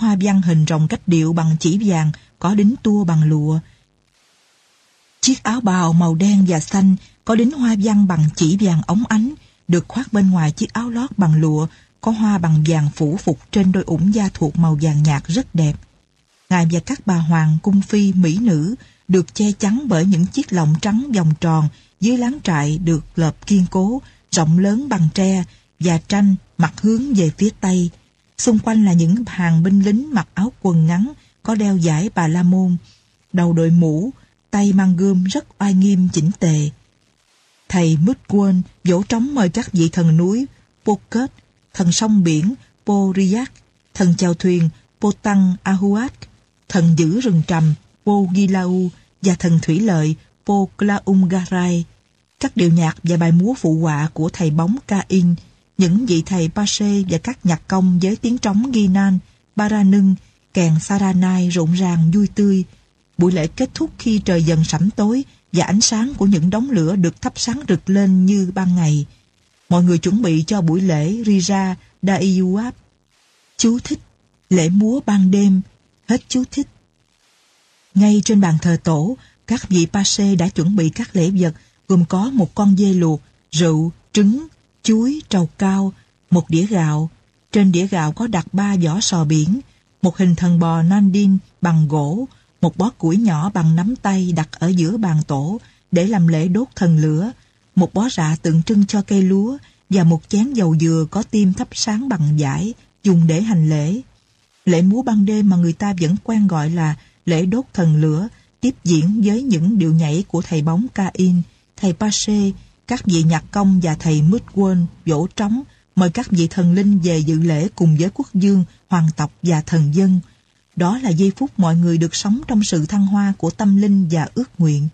hoa văn hình rồng cách điệu bằng chỉ vàng, có đính tua bằng lụa. Chiếc áo bào màu đen và xanh có đính hoa văn bằng chỉ vàng ống ánh, được khoác bên ngoài chiếc áo lót bằng lụa, có hoa bằng vàng phủ phục trên đôi ủng da thuộc màu vàng nhạt rất đẹp. Ngài và các bà hoàng, cung phi, mỹ nữ được che chắn bởi những chiếc lọng trắng vòng tròn dưới láng trại được lợp kiên cố, rộng lớn bằng tre và tranh mặt hướng về phía tây. Xung quanh là những hàng binh lính mặc áo quần ngắn, có đeo giải bà la môn, đầu đội mũ, tay mang gươm rất oai nghiêm chỉnh tề. Thầy Mutquon vỗ trống mời các vị thần núi Poket, thần sông biển Poriak, thần chèo thuyền Potang Ahuat, thần giữ rừng trầm Pogilau và thần thủy lợi Poklaumgarai. Các điệu nhạc và bài múa phụ họa của thầy bóng Cain, những vị thầy Pashe và các nhạc công với tiếng trống Ginan, Baranưng, kèn Saranai rộn ràng vui tươi. Buổi lễ kết thúc khi trời dần sẫm tối và ánh sáng của những đống lửa được thắp sáng rực lên như ban ngày. Mọi người chuẩn bị cho buổi lễ Rira Daiuap. Chú thích, lễ múa ban đêm, hết chú thích. Ngay trên bàn thờ tổ, các vị Pashe đã chuẩn bị các lễ vật gồm có một con dê luộc, rượu, trứng, chuối, trầu cao, một đĩa gạo. Trên đĩa gạo có đặt ba vỏ sò biển, một hình thần bò Nandin bằng gỗ, một bó củi nhỏ bằng nắm tay đặt ở giữa bàn tổ để làm lễ đốt thần lửa, một bó rạ tượng trưng cho cây lúa và một chén dầu dừa có tim thắp sáng bằng giải dùng để hành lễ. Lễ múa ban đêm mà người ta vẫn quen gọi là lễ đốt thần lửa tiếp diễn với những điệu nhảy của thầy bóng Cain, thầy Pache, các vị nhạc công và thầy Mudwon vỗ trống mời các vị thần linh về dự lễ cùng với quốc dương, hoàng tộc và thần dân. Đó là giây phút mọi người được sống trong sự thăng hoa của tâm linh và ước nguyện.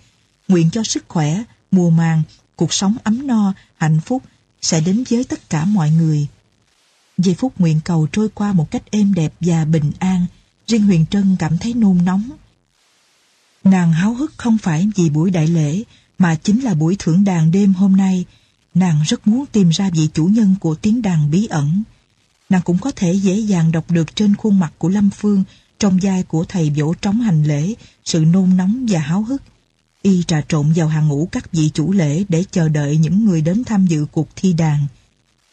Nguyện cho sức khỏe, mùa màng, cuộc sống ấm no, hạnh phúc sẽ đến với tất cả mọi người. Giây phút nguyện cầu trôi qua một cách êm đẹp và bình an, riêng Huyền Trân cảm thấy nôn nóng. Nàng háo hức không phải vì buổi đại lễ, mà chính là buổi thưởng đàn đêm hôm nay. Nàng rất muốn tìm ra vị chủ nhân của tiếng đàn bí ẩn. Nàng cũng có thể dễ dàng đọc được trên khuôn mặt của Lâm Phương trong vai của thầy vỗ trống hành lễ, sự nôn nóng và háo hức. Y trà trộn vào hàng ngũ các vị chủ lễ để chờ đợi những người đến tham dự cuộc thi đàn.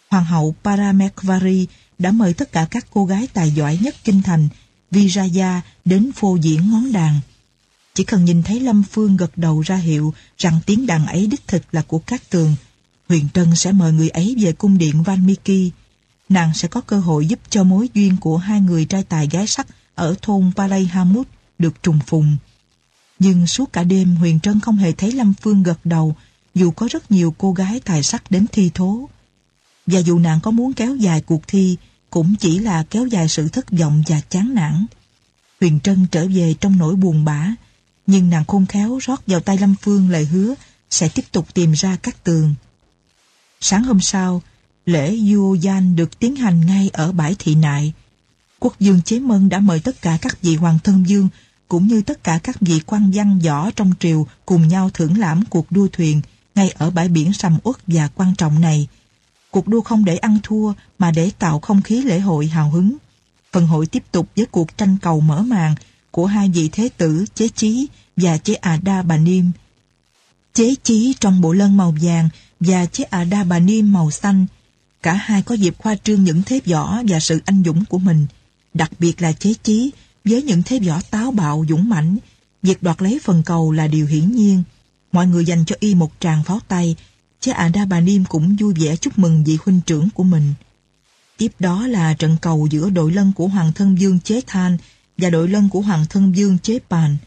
Hoàng hậu Paramekvari đã mời tất cả các cô gái tài giỏi nhất kinh thành, Viraya đến phô diễn ngón đàn. Chỉ cần nhìn thấy Lâm Phương gật đầu ra hiệu rằng tiếng đàn ấy đích thực là của các tường, Huyền Trân sẽ mời người ấy về cung điện Valmiki. Nàng sẽ có cơ hội giúp cho mối duyên của hai người trai tài gái sắc ở thôn Palay Hamut được trùng phùng. Nhưng suốt cả đêm Huyền Trân không hề thấy Lâm Phương gật đầu dù có rất nhiều cô gái tài sắc đến thi thố. Và dù nàng có muốn kéo dài cuộc thi cũng chỉ là kéo dài sự thất vọng và chán nản. Huyền Trân trở về trong nỗi buồn bã nhưng nàng khôn khéo rót vào tay Lâm Phương lời hứa sẽ tiếp tục tìm ra các tường. Sáng hôm sau, lễ du danh được tiến hành ngay ở bãi thị nại. Quốc dương Chế Mân đã mời tất cả các vị hoàng thân dương cũng như tất cả các vị quan văn võ trong triều cùng nhau thưởng lãm cuộc đua thuyền ngay ở bãi biển sầm uất và quan trọng này. Cuộc đua không để ăn thua mà để tạo không khí lễ hội hào hứng. Phần hội tiếp tục với cuộc tranh cầu mở màn của hai vị thế tử, chế chí và chế à đa bà niêm. Chế chí trong bộ lân màu vàng và chế à đa bà niêm màu xanh. Cả hai có dịp khoa trương những thế võ và sự anh dũng của mình. Đặc biệt là chế chí với những thế võ táo bạo, dũng mãnh. Việc đoạt lấy phần cầu là điều hiển nhiên. Mọi người dành cho y một tràng pháo tay. Chế à đa bà niêm cũng vui vẻ chúc mừng vị huynh trưởng của mình. Tiếp đó là trận cầu giữa đội lân của Hoàng thân Dương Chế Than và đội lân của Hoàng thân Dương Chế Bàn.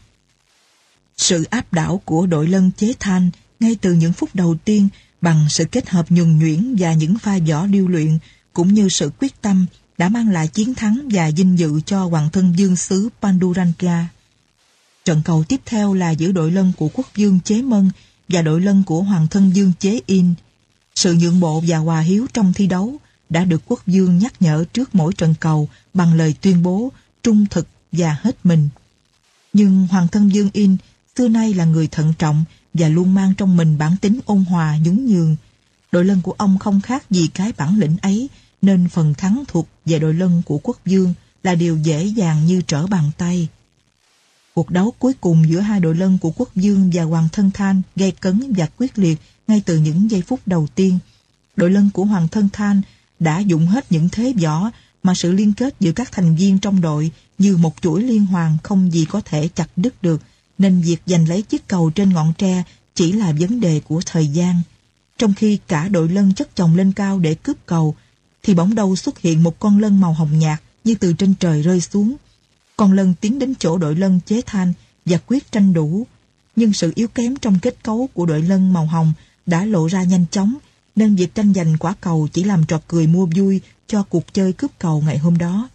Sự áp đảo của đội lân Chế thanh ngay từ những phút đầu tiên bằng sự kết hợp nhuần nhuyễn và những pha võ điêu luyện cũng như sự quyết tâm đã mang lại chiến thắng và dinh dự cho Hoàng thân Dương xứ Panduranga. Trận cầu tiếp theo là giữa đội lân của quốc dương Chế Mân và đội lân của Hoàng thân Dương Chế In. Sự nhượng bộ và hòa hiếu trong thi đấu đã được quốc dương nhắc nhở trước mỗi trận cầu bằng lời tuyên bố trung thực và hết mình. Nhưng Hoàng thân Dương In xưa nay là người thận trọng và luôn mang trong mình bản tính ôn hòa nhún nhường. Đội lân của ông không khác gì cái bản lĩnh ấy, nên phần thắng thuộc về đội lân của quốc dương là điều dễ dàng như trở bàn tay. Cuộc đấu cuối cùng giữa hai đội lân của quốc dương và hoàng thân than gây cấn và quyết liệt ngay từ những giây phút đầu tiên. Đội lân của hoàng thân than đã dụng hết những thế võ mà sự liên kết giữa các thành viên trong đội như một chuỗi liên hoàn không gì có thể chặt đứt được, nên việc giành lấy chiếc cầu trên ngọn tre chỉ là vấn đề của thời gian. Trong khi cả đội lân chất chồng lên cao để cướp cầu, thì bỗng đâu xuất hiện một con lân màu hồng nhạt như từ trên trời rơi xuống. Con lân tiến đến chỗ đội lân chế than và quyết tranh đủ. Nhưng sự yếu kém trong kết cấu của đội lân màu hồng đã lộ ra nhanh chóng, nên việc tranh giành quả cầu chỉ làm trò cười mua vui cho cuộc chơi cướp cầu ngày hôm đó.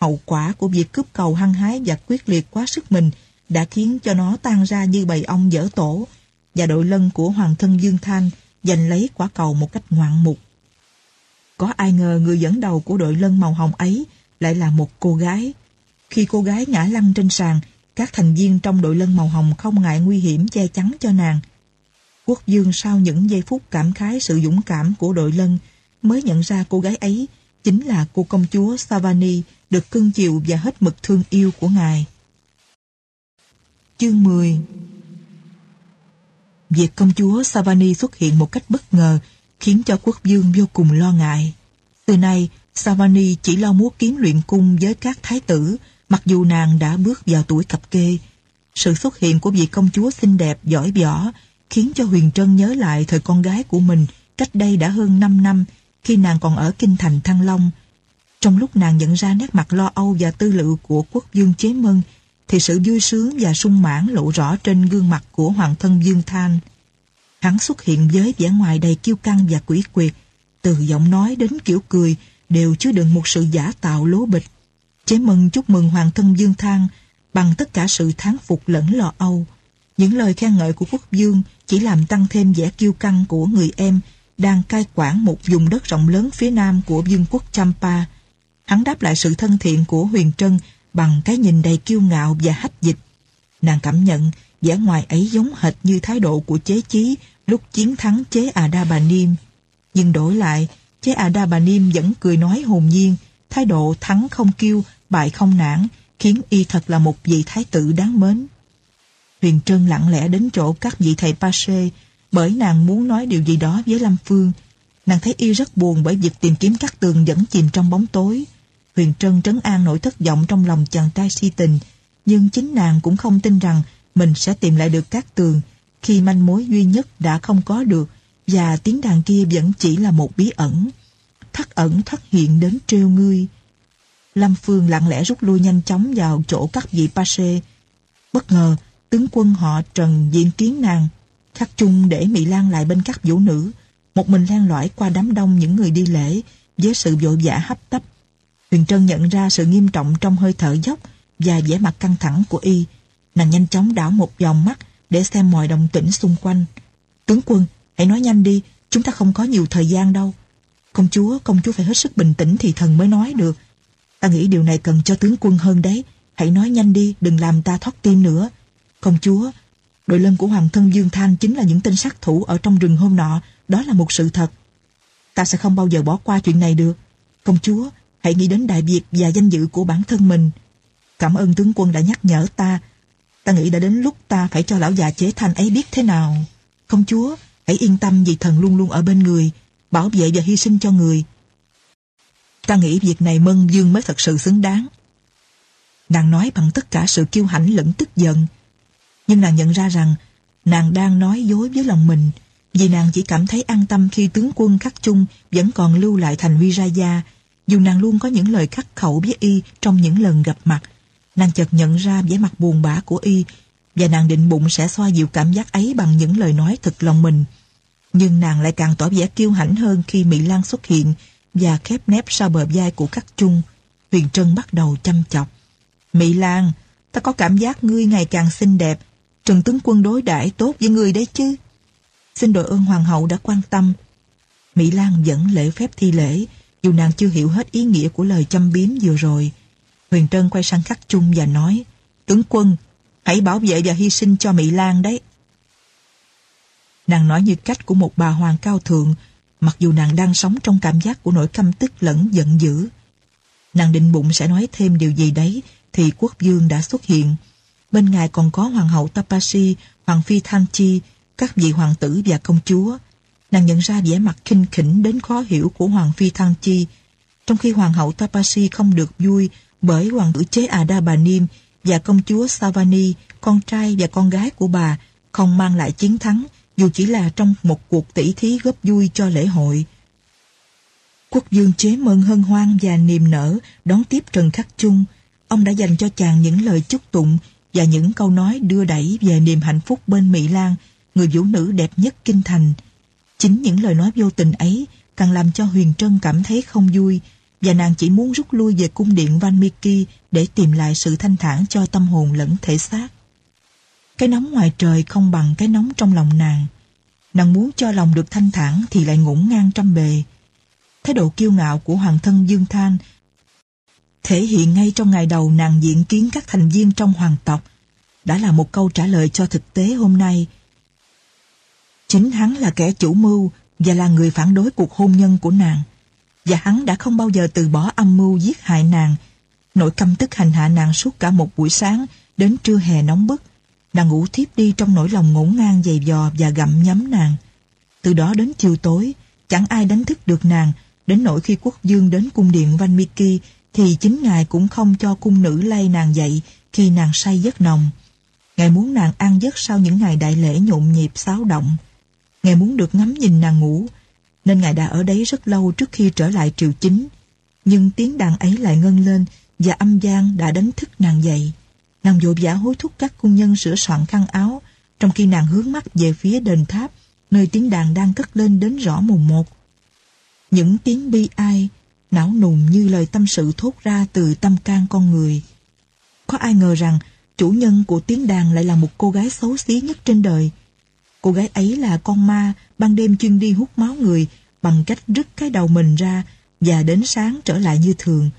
Hậu quả của việc cướp cầu hăng hái và quyết liệt quá sức mình đã khiến cho nó tan ra như bầy ong dở tổ, và đội lân của Hoàng thân Dương Thanh giành lấy quả cầu một cách ngoạn mục. Có ai ngờ người dẫn đầu của đội lân màu hồng ấy lại là một cô gái. Khi cô gái ngã lăn trên sàn, các thành viên trong đội lân màu hồng không ngại nguy hiểm che chắn cho nàng. Quốc dương sau những giây phút cảm khái sự dũng cảm của đội lân mới nhận ra cô gái ấy chính là cô công chúa Savani được cưng chiều và hết mực thương yêu của ngài. Chương 10 Việc công chúa Savani xuất hiện một cách bất ngờ khiến cho quốc vương vô cùng lo ngại. Từ nay, Savani chỉ lo múa kiếm luyện cung với các thái tử, mặc dù nàng đã bước vào tuổi cập kê. Sự xuất hiện của vị công chúa xinh đẹp, giỏi võ, khiến cho Huyền Trân nhớ lại thời con gái của mình cách đây đã hơn 5 năm khi nàng còn ở kinh thành Thăng Long. Trong lúc nàng nhận ra nét mặt lo âu và tư lự của quốc dương chế mân, thì sự vui sướng và sung mãn lộ rõ trên gương mặt của hoàng thân Dương Thanh. Hắn xuất hiện với vẻ ngoài đầy kiêu căng và quỷ quyệt, từ giọng nói đến kiểu cười đều chứa đựng một sự giả tạo lố bịch. Chế mừng chúc mừng hoàng thân Dương Thang bằng tất cả sự thán phục lẫn lo âu. Những lời khen ngợi của quốc dương chỉ làm tăng thêm vẻ kiêu căng của người em đang cai quản một vùng đất rộng lớn phía nam của vương quốc Champa. Hắn đáp lại sự thân thiện của Huyền Trân bằng cái nhìn đầy kiêu ngạo và hách dịch. Nàng cảm nhận vẻ ngoài ấy giống hệt như thái độ của chế chí lúc chiến thắng chế Adabanim. Bà Niêm. Nhưng đổi lại, chế Adabanim Bà Niêm vẫn cười nói hồn nhiên, thái độ thắng không kiêu, bại không nản, khiến y thật là một vị thái tử đáng mến. Huyền Trân lặng lẽ đến chỗ các vị thầy Pache, bởi nàng muốn nói điều gì đó với Lâm Phương. Nàng thấy y rất buồn bởi việc tìm kiếm các tường vẫn chìm trong bóng tối. Huyền Trân trấn an nỗi thất vọng trong lòng chàng trai si tình, nhưng chính nàng cũng không tin rằng mình sẽ tìm lại được các tường khi manh mối duy nhất đã không có được và tiếng đàn kia vẫn chỉ là một bí ẩn. Thất ẩn thất hiện đến trêu ngươi. Lâm Phương lặng lẽ rút lui nhanh chóng vào chỗ các vị Pache. Bất ngờ, tướng quân họ Trần diện kiến nàng, khắc chung để Mỹ Lan lại bên các vũ nữ, một mình lan lõi qua đám đông những người đi lễ với sự vội vã hấp tấp Huyền Trân nhận ra sự nghiêm trọng trong hơi thở dốc và vẻ mặt căng thẳng của y. Nàng nhanh chóng đảo một vòng mắt để xem mọi động tĩnh xung quanh. Tướng quân, hãy nói nhanh đi, chúng ta không có nhiều thời gian đâu. Công chúa, công chúa phải hết sức bình tĩnh thì thần mới nói được. Ta nghĩ điều này cần cho tướng quân hơn đấy. Hãy nói nhanh đi, đừng làm ta thoát tim nữa. Công chúa, đội lân của Hoàng thân Dương Thanh chính là những tên sát thủ ở trong rừng hôm nọ. Đó là một sự thật. Ta sẽ không bao giờ bỏ qua chuyện này được. Công chúa, Hãy nghĩ đến đại việt và danh dự của bản thân mình. Cảm ơn tướng quân đã nhắc nhở ta. Ta nghĩ đã đến lúc ta phải cho lão già chế thanh ấy biết thế nào. Công chúa, hãy yên tâm vì thần luôn luôn ở bên người, bảo vệ và hy sinh cho người. Ta nghĩ việc này Mân Dương mới thật sự xứng đáng. Nàng nói bằng tất cả sự kiêu hãnh lẫn tức giận. Nhưng nàng nhận ra rằng nàng đang nói dối với lòng mình vì nàng chỉ cảm thấy an tâm khi tướng quân khắc chung vẫn còn lưu lại thành Vijaya dù nàng luôn có những lời khắc khẩu với y trong những lần gặp mặt, nàng chợt nhận ra vẻ mặt buồn bã của y và nàng định bụng sẽ xoa dịu cảm giác ấy bằng những lời nói thật lòng mình. Nhưng nàng lại càng tỏ vẻ kiêu hãnh hơn khi Mỹ Lan xuất hiện và khép nép sau bờ vai của khắc chung. Huyền Trân bắt đầu chăm chọc. Mỹ Lan, ta có cảm giác ngươi ngày càng xinh đẹp. Trần tướng quân đối đãi tốt với người đấy chứ. Xin đội ơn hoàng hậu đã quan tâm. Mỹ Lan vẫn lễ phép thi lễ, dù nàng chưa hiểu hết ý nghĩa của lời châm biếm vừa rồi. Huyền Trân quay sang khắc chung và nói Tướng quân, hãy bảo vệ và hy sinh cho Mỹ Lan đấy. Nàng nói như cách của một bà hoàng cao thượng mặc dù nàng đang sống trong cảm giác của nỗi căm tức lẫn giận dữ. Nàng định bụng sẽ nói thêm điều gì đấy thì quốc dương đã xuất hiện. Bên ngài còn có hoàng hậu Tapasi, hoàng phi Tham Chi, các vị hoàng tử và công chúa. Nàng nhận ra vẻ mặt khinh khỉnh đến khó hiểu của hoàng phi Tham Chi, trong khi hoàng hậu Tapasi không được vui bởi hoàng tử chế Ada Bà Niêm và công chúa Savani, con trai và con gái của bà, không mang lại chiến thắng dù chỉ là trong một cuộc tỷ thí góp vui cho lễ hội. Quốc dương chế mừng hân hoan và niềm nở đón tiếp Trần Khắc Chung. Ông đã dành cho chàng những lời chúc tụng và những câu nói đưa đẩy về niềm hạnh phúc bên Mỹ Lan, người vũ nữ đẹp nhất kinh thành. Chính những lời nói vô tình ấy càng làm cho Huyền Trân cảm thấy không vui và nàng chỉ muốn rút lui về cung điện Van Miki để tìm lại sự thanh thản cho tâm hồn lẫn thể xác. Cái nóng ngoài trời không bằng cái nóng trong lòng nàng. Nàng muốn cho lòng được thanh thản thì lại ngổn ngang trăm bề. Thái độ kiêu ngạo của hoàng thân Dương Thanh thể hiện ngay trong ngày đầu nàng diện kiến các thành viên trong hoàng tộc đã là một câu trả lời cho thực tế hôm nay. Chính hắn là kẻ chủ mưu và là người phản đối cuộc hôn nhân của nàng và hắn đã không bao giờ từ bỏ âm mưu giết hại nàng. Nỗi căm tức hành hạ nàng suốt cả một buổi sáng đến trưa hè nóng bức. Nàng ngủ thiếp đi trong nỗi lòng ngổn ngang dày dò và gặm nhấm nàng. Từ đó đến chiều tối, chẳng ai đánh thức được nàng, đến nỗi khi quốc dương đến cung điện Van Miki thì chính ngài cũng không cho cung nữ lay nàng dậy khi nàng say giấc nồng. Ngài muốn nàng ăn giấc sau những ngày đại lễ nhộn nhịp xáo động. Ngài muốn được ngắm nhìn nàng ngủ, nên ngài đã ở đấy rất lâu trước khi trở lại triều chính. Nhưng tiếng đàn ấy lại ngân lên và âm gian đã đánh thức nàng dậy. Nàng vội vã hối thúc các cung nhân sửa soạn khăn áo, trong khi nàng hướng mắt về phía đền tháp, nơi tiếng đàn đang cất lên đến rõ mùng một. Những tiếng bi ai, não nùng như lời tâm sự thốt ra từ tâm can con người. Có ai ngờ rằng chủ nhân của tiếng đàn lại là một cô gái xấu xí nhất trên đời. Cô gái ấy là con ma ban đêm chuyên đi hút máu người bằng cách rứt cái đầu mình ra và đến sáng trở lại như thường.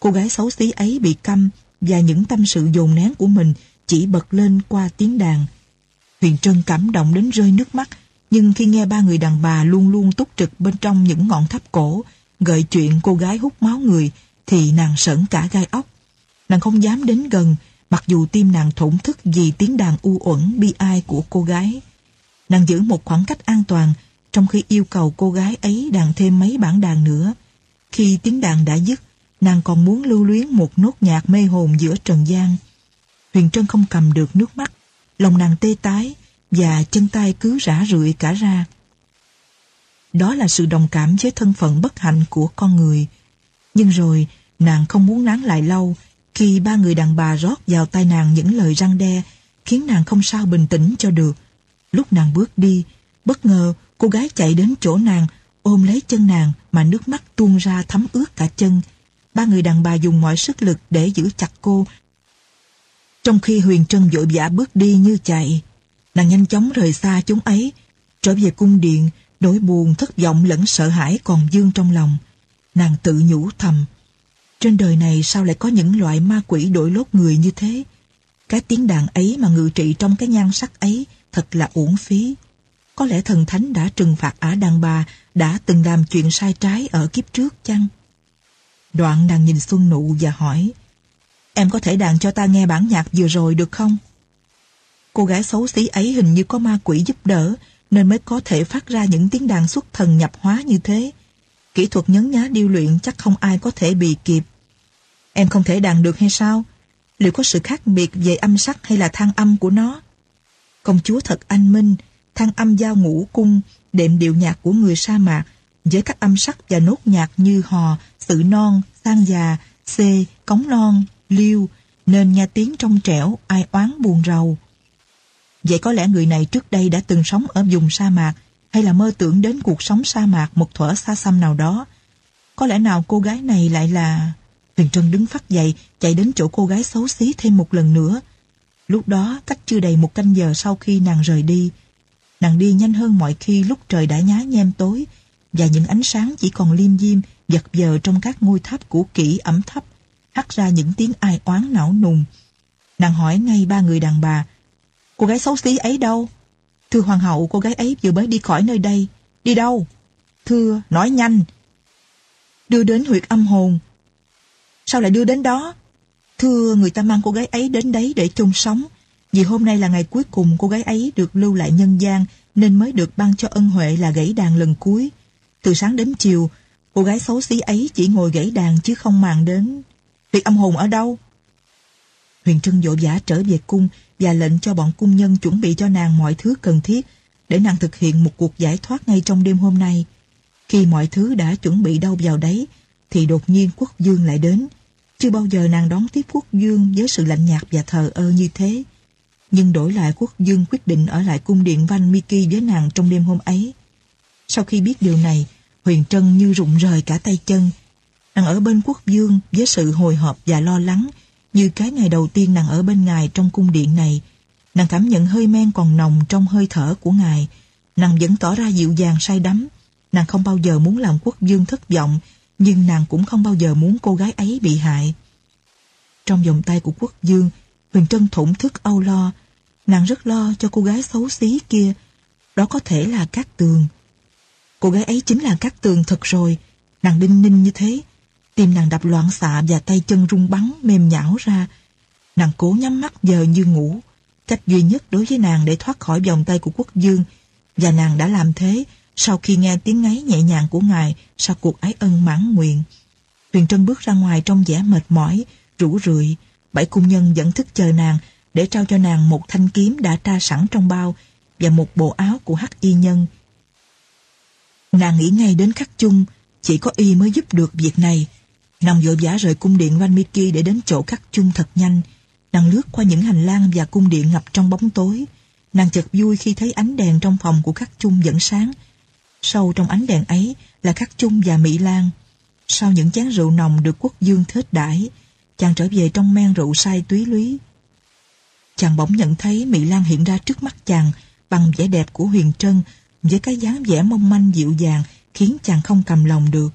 Cô gái xấu xí ấy bị câm và những tâm sự dồn nén của mình chỉ bật lên qua tiếng đàn. Huyền Trân cảm động đến rơi nước mắt, nhưng khi nghe ba người đàn bà luôn luôn túc trực bên trong những ngọn tháp cổ, gợi chuyện cô gái hút máu người, thì nàng sởn cả gai ốc. Nàng không dám đến gần, mặc dù tim nàng thổn thức vì tiếng đàn u uẩn bi ai của cô gái. Nàng giữ một khoảng cách an toàn, trong khi yêu cầu cô gái ấy đàn thêm mấy bản đàn nữa. Khi tiếng đàn đã dứt, nàng còn muốn lưu luyến một nốt nhạc mê hồn giữa trần gian. Huyền Trân không cầm được nước mắt, lòng nàng tê tái và chân tay cứ rã rượi cả ra. Đó là sự đồng cảm với thân phận bất hạnh của con người. Nhưng rồi, nàng không muốn nán lại lâu khi ba người đàn bà rót vào tai nàng những lời răng đe khiến nàng không sao bình tĩnh cho được. Lúc nàng bước đi, bất ngờ cô gái chạy đến chỗ nàng ôm lấy chân nàng mà nước mắt tuôn ra thấm ướt cả chân. Ba người đàn bà dùng mọi sức lực để giữ chặt cô. Trong khi Huyền Trân vội vã bước đi như chạy, nàng nhanh chóng rời xa chúng ấy, trở về cung điện, nỗi buồn, thất vọng lẫn sợ hãi còn dương trong lòng. Nàng tự nhủ thầm, trên đời này sao lại có những loại ma quỷ đổi lốt người như thế? Cái tiếng đàn ấy mà ngự trị trong cái nhan sắc ấy thật là uổng phí. Có lẽ thần thánh đã trừng phạt ả đàn bà đã từng làm chuyện sai trái ở kiếp trước chăng? Đoạn nàng nhìn Xuân Nụ và hỏi Em có thể đàn cho ta nghe bản nhạc vừa rồi được không? Cô gái xấu xí ấy hình như có ma quỷ giúp đỡ nên mới có thể phát ra những tiếng đàn xuất thần nhập hóa như thế. Kỹ thuật nhấn nhá điêu luyện chắc không ai có thể bị kịp. Em không thể đàn được hay sao? Liệu có sự khác biệt về âm sắc hay là thang âm của nó? Công chúa thật anh minh, thang âm giao ngũ cung, đệm điệu nhạc của người sa mạc, với các âm sắc và nốt nhạc như hò, sự non, sang già, xê, cống non, liêu, nên nghe tiếng trong trẻo, ai oán buồn rầu. Vậy có lẽ người này trước đây đã từng sống ở vùng sa mạc, hay là mơ tưởng đến cuộc sống sa mạc một thuở xa xăm nào đó. Có lẽ nào cô gái này lại là... Huyền Trân đứng phát dậy, chạy đến chỗ cô gái xấu xí thêm một lần nữa. Lúc đó, cách chưa đầy một canh giờ sau khi nàng rời đi, nàng đi nhanh hơn mọi khi lúc trời đã nhá nhem tối và những ánh sáng chỉ còn liêm diêm giật giờ trong các ngôi tháp cũ kỹ ẩm thấp hắt ra những tiếng ai oán não nùng. Nàng hỏi ngay ba người đàn bà Cô gái xấu xí ấy đâu? Thưa hoàng hậu, cô gái ấy vừa mới đi khỏi nơi đây. Đi đâu? Thưa, nói nhanh. Đưa đến huyệt âm hồn. sao lại đưa đến đó? Thưa, người ta mang cô gái ấy đến đấy để chôn sống. Vì hôm nay là ngày cuối cùng cô gái ấy được lưu lại nhân gian nên mới được ban cho ân huệ là gãy đàn lần cuối. Từ sáng đến chiều, cô gái xấu xí ấy chỉ ngồi gãy đàn chứ không màng đến. Việc âm hồn ở đâu? Huyền Trân dỗ vã trở về cung và lệnh cho bọn cung nhân chuẩn bị cho nàng mọi thứ cần thiết để nàng thực hiện một cuộc giải thoát ngay trong đêm hôm nay. Khi mọi thứ đã chuẩn bị đâu vào đấy, thì đột nhiên quốc dương lại đến. Chưa bao giờ nàng đón tiếp quốc dương với sự lạnh nhạt và thờ ơ như thế. Nhưng đổi lại quốc dương quyết định ở lại cung điện Van Miki với nàng trong đêm hôm ấy. Sau khi biết điều này, Huyền Trân như rụng rời cả tay chân. Nàng ở bên quốc dương với sự hồi hộp và lo lắng, như cái ngày đầu tiên nàng ở bên ngài trong cung điện này. Nàng cảm nhận hơi men còn nồng trong hơi thở của ngài. Nàng vẫn tỏ ra dịu dàng say đắm. Nàng không bao giờ muốn làm quốc dương thất vọng, nhưng nàng cũng không bao giờ muốn cô gái ấy bị hại. Trong vòng tay của quốc dương, Huyền Trân thổn thức âu lo. Nàng rất lo cho cô gái xấu xí kia. Đó có thể là Cát Tường. Cô gái ấy chính là Cát Tường thật rồi. Nàng đinh ninh như thế. Tim nàng đập loạn xạ và tay chân rung bắn mềm nhão ra. Nàng cố nhắm mắt giờ như ngủ. Cách duy nhất đối với nàng để thoát khỏi vòng tay của quốc dương. Và nàng đã làm thế sau khi nghe tiếng ngáy nhẹ nhàng của ngài sau cuộc ái ân mãn nguyện. Huyền Trân bước ra ngoài trong vẻ mệt mỏi, rủ rượi. Bảy cung nhân dẫn thức chờ nàng để trao cho nàng một thanh kiếm đã tra sẵn trong bao và một bộ áo của hắc y nhân. Nàng nghĩ ngay đến khắc chung, chỉ có y mới giúp được việc này. Nàng vội vã rời cung điện Van Miki để đến chỗ khắc chung thật nhanh. Nàng lướt qua những hành lang và cung điện ngập trong bóng tối. Nàng chợt vui khi thấy ánh đèn trong phòng của khắc chung vẫn sáng. Sâu trong ánh đèn ấy là khắc chung và Mỹ Lan. Sau những chén rượu nồng được quốc dương thết đãi, chàng trở về trong men rượu say túy lúy. Chàng bỗng nhận thấy Mỹ Lan hiện ra trước mắt chàng bằng vẻ đẹp của Huyền Trân với cái dáng vẻ mong manh dịu dàng khiến chàng không cầm lòng được.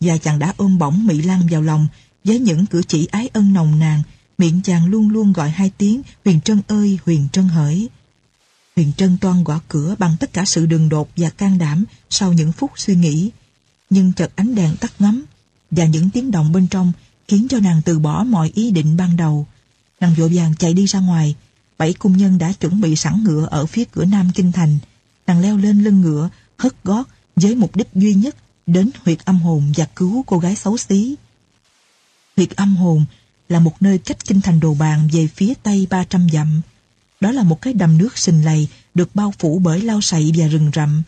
Và chàng đã ôm bổng Mỹ Lan vào lòng với những cử chỉ ái ân nồng nàn, miệng chàng luôn luôn gọi hai tiếng Huyền Trân ơi, Huyền Trân hỡi. Huyền Trân toan gõ cửa bằng tất cả sự đường đột và can đảm sau những phút suy nghĩ. Nhưng chợt ánh đèn tắt ngấm và những tiếng động bên trong khiến cho nàng từ bỏ mọi ý định ban đầu. Nàng vội vàng chạy đi ra ngoài. Bảy cung nhân đã chuẩn bị sẵn ngựa ở phía cửa nam kinh thành. Nàng leo lên lưng ngựa, hất gót với mục đích duy nhất đến huyệt âm hồn và cứu cô gái xấu xí. Huyệt âm hồn là một nơi cách kinh thành đồ bàn về phía tây 300 dặm. Đó là một cái đầm nước sình lầy được bao phủ bởi lau sậy và rừng rậm.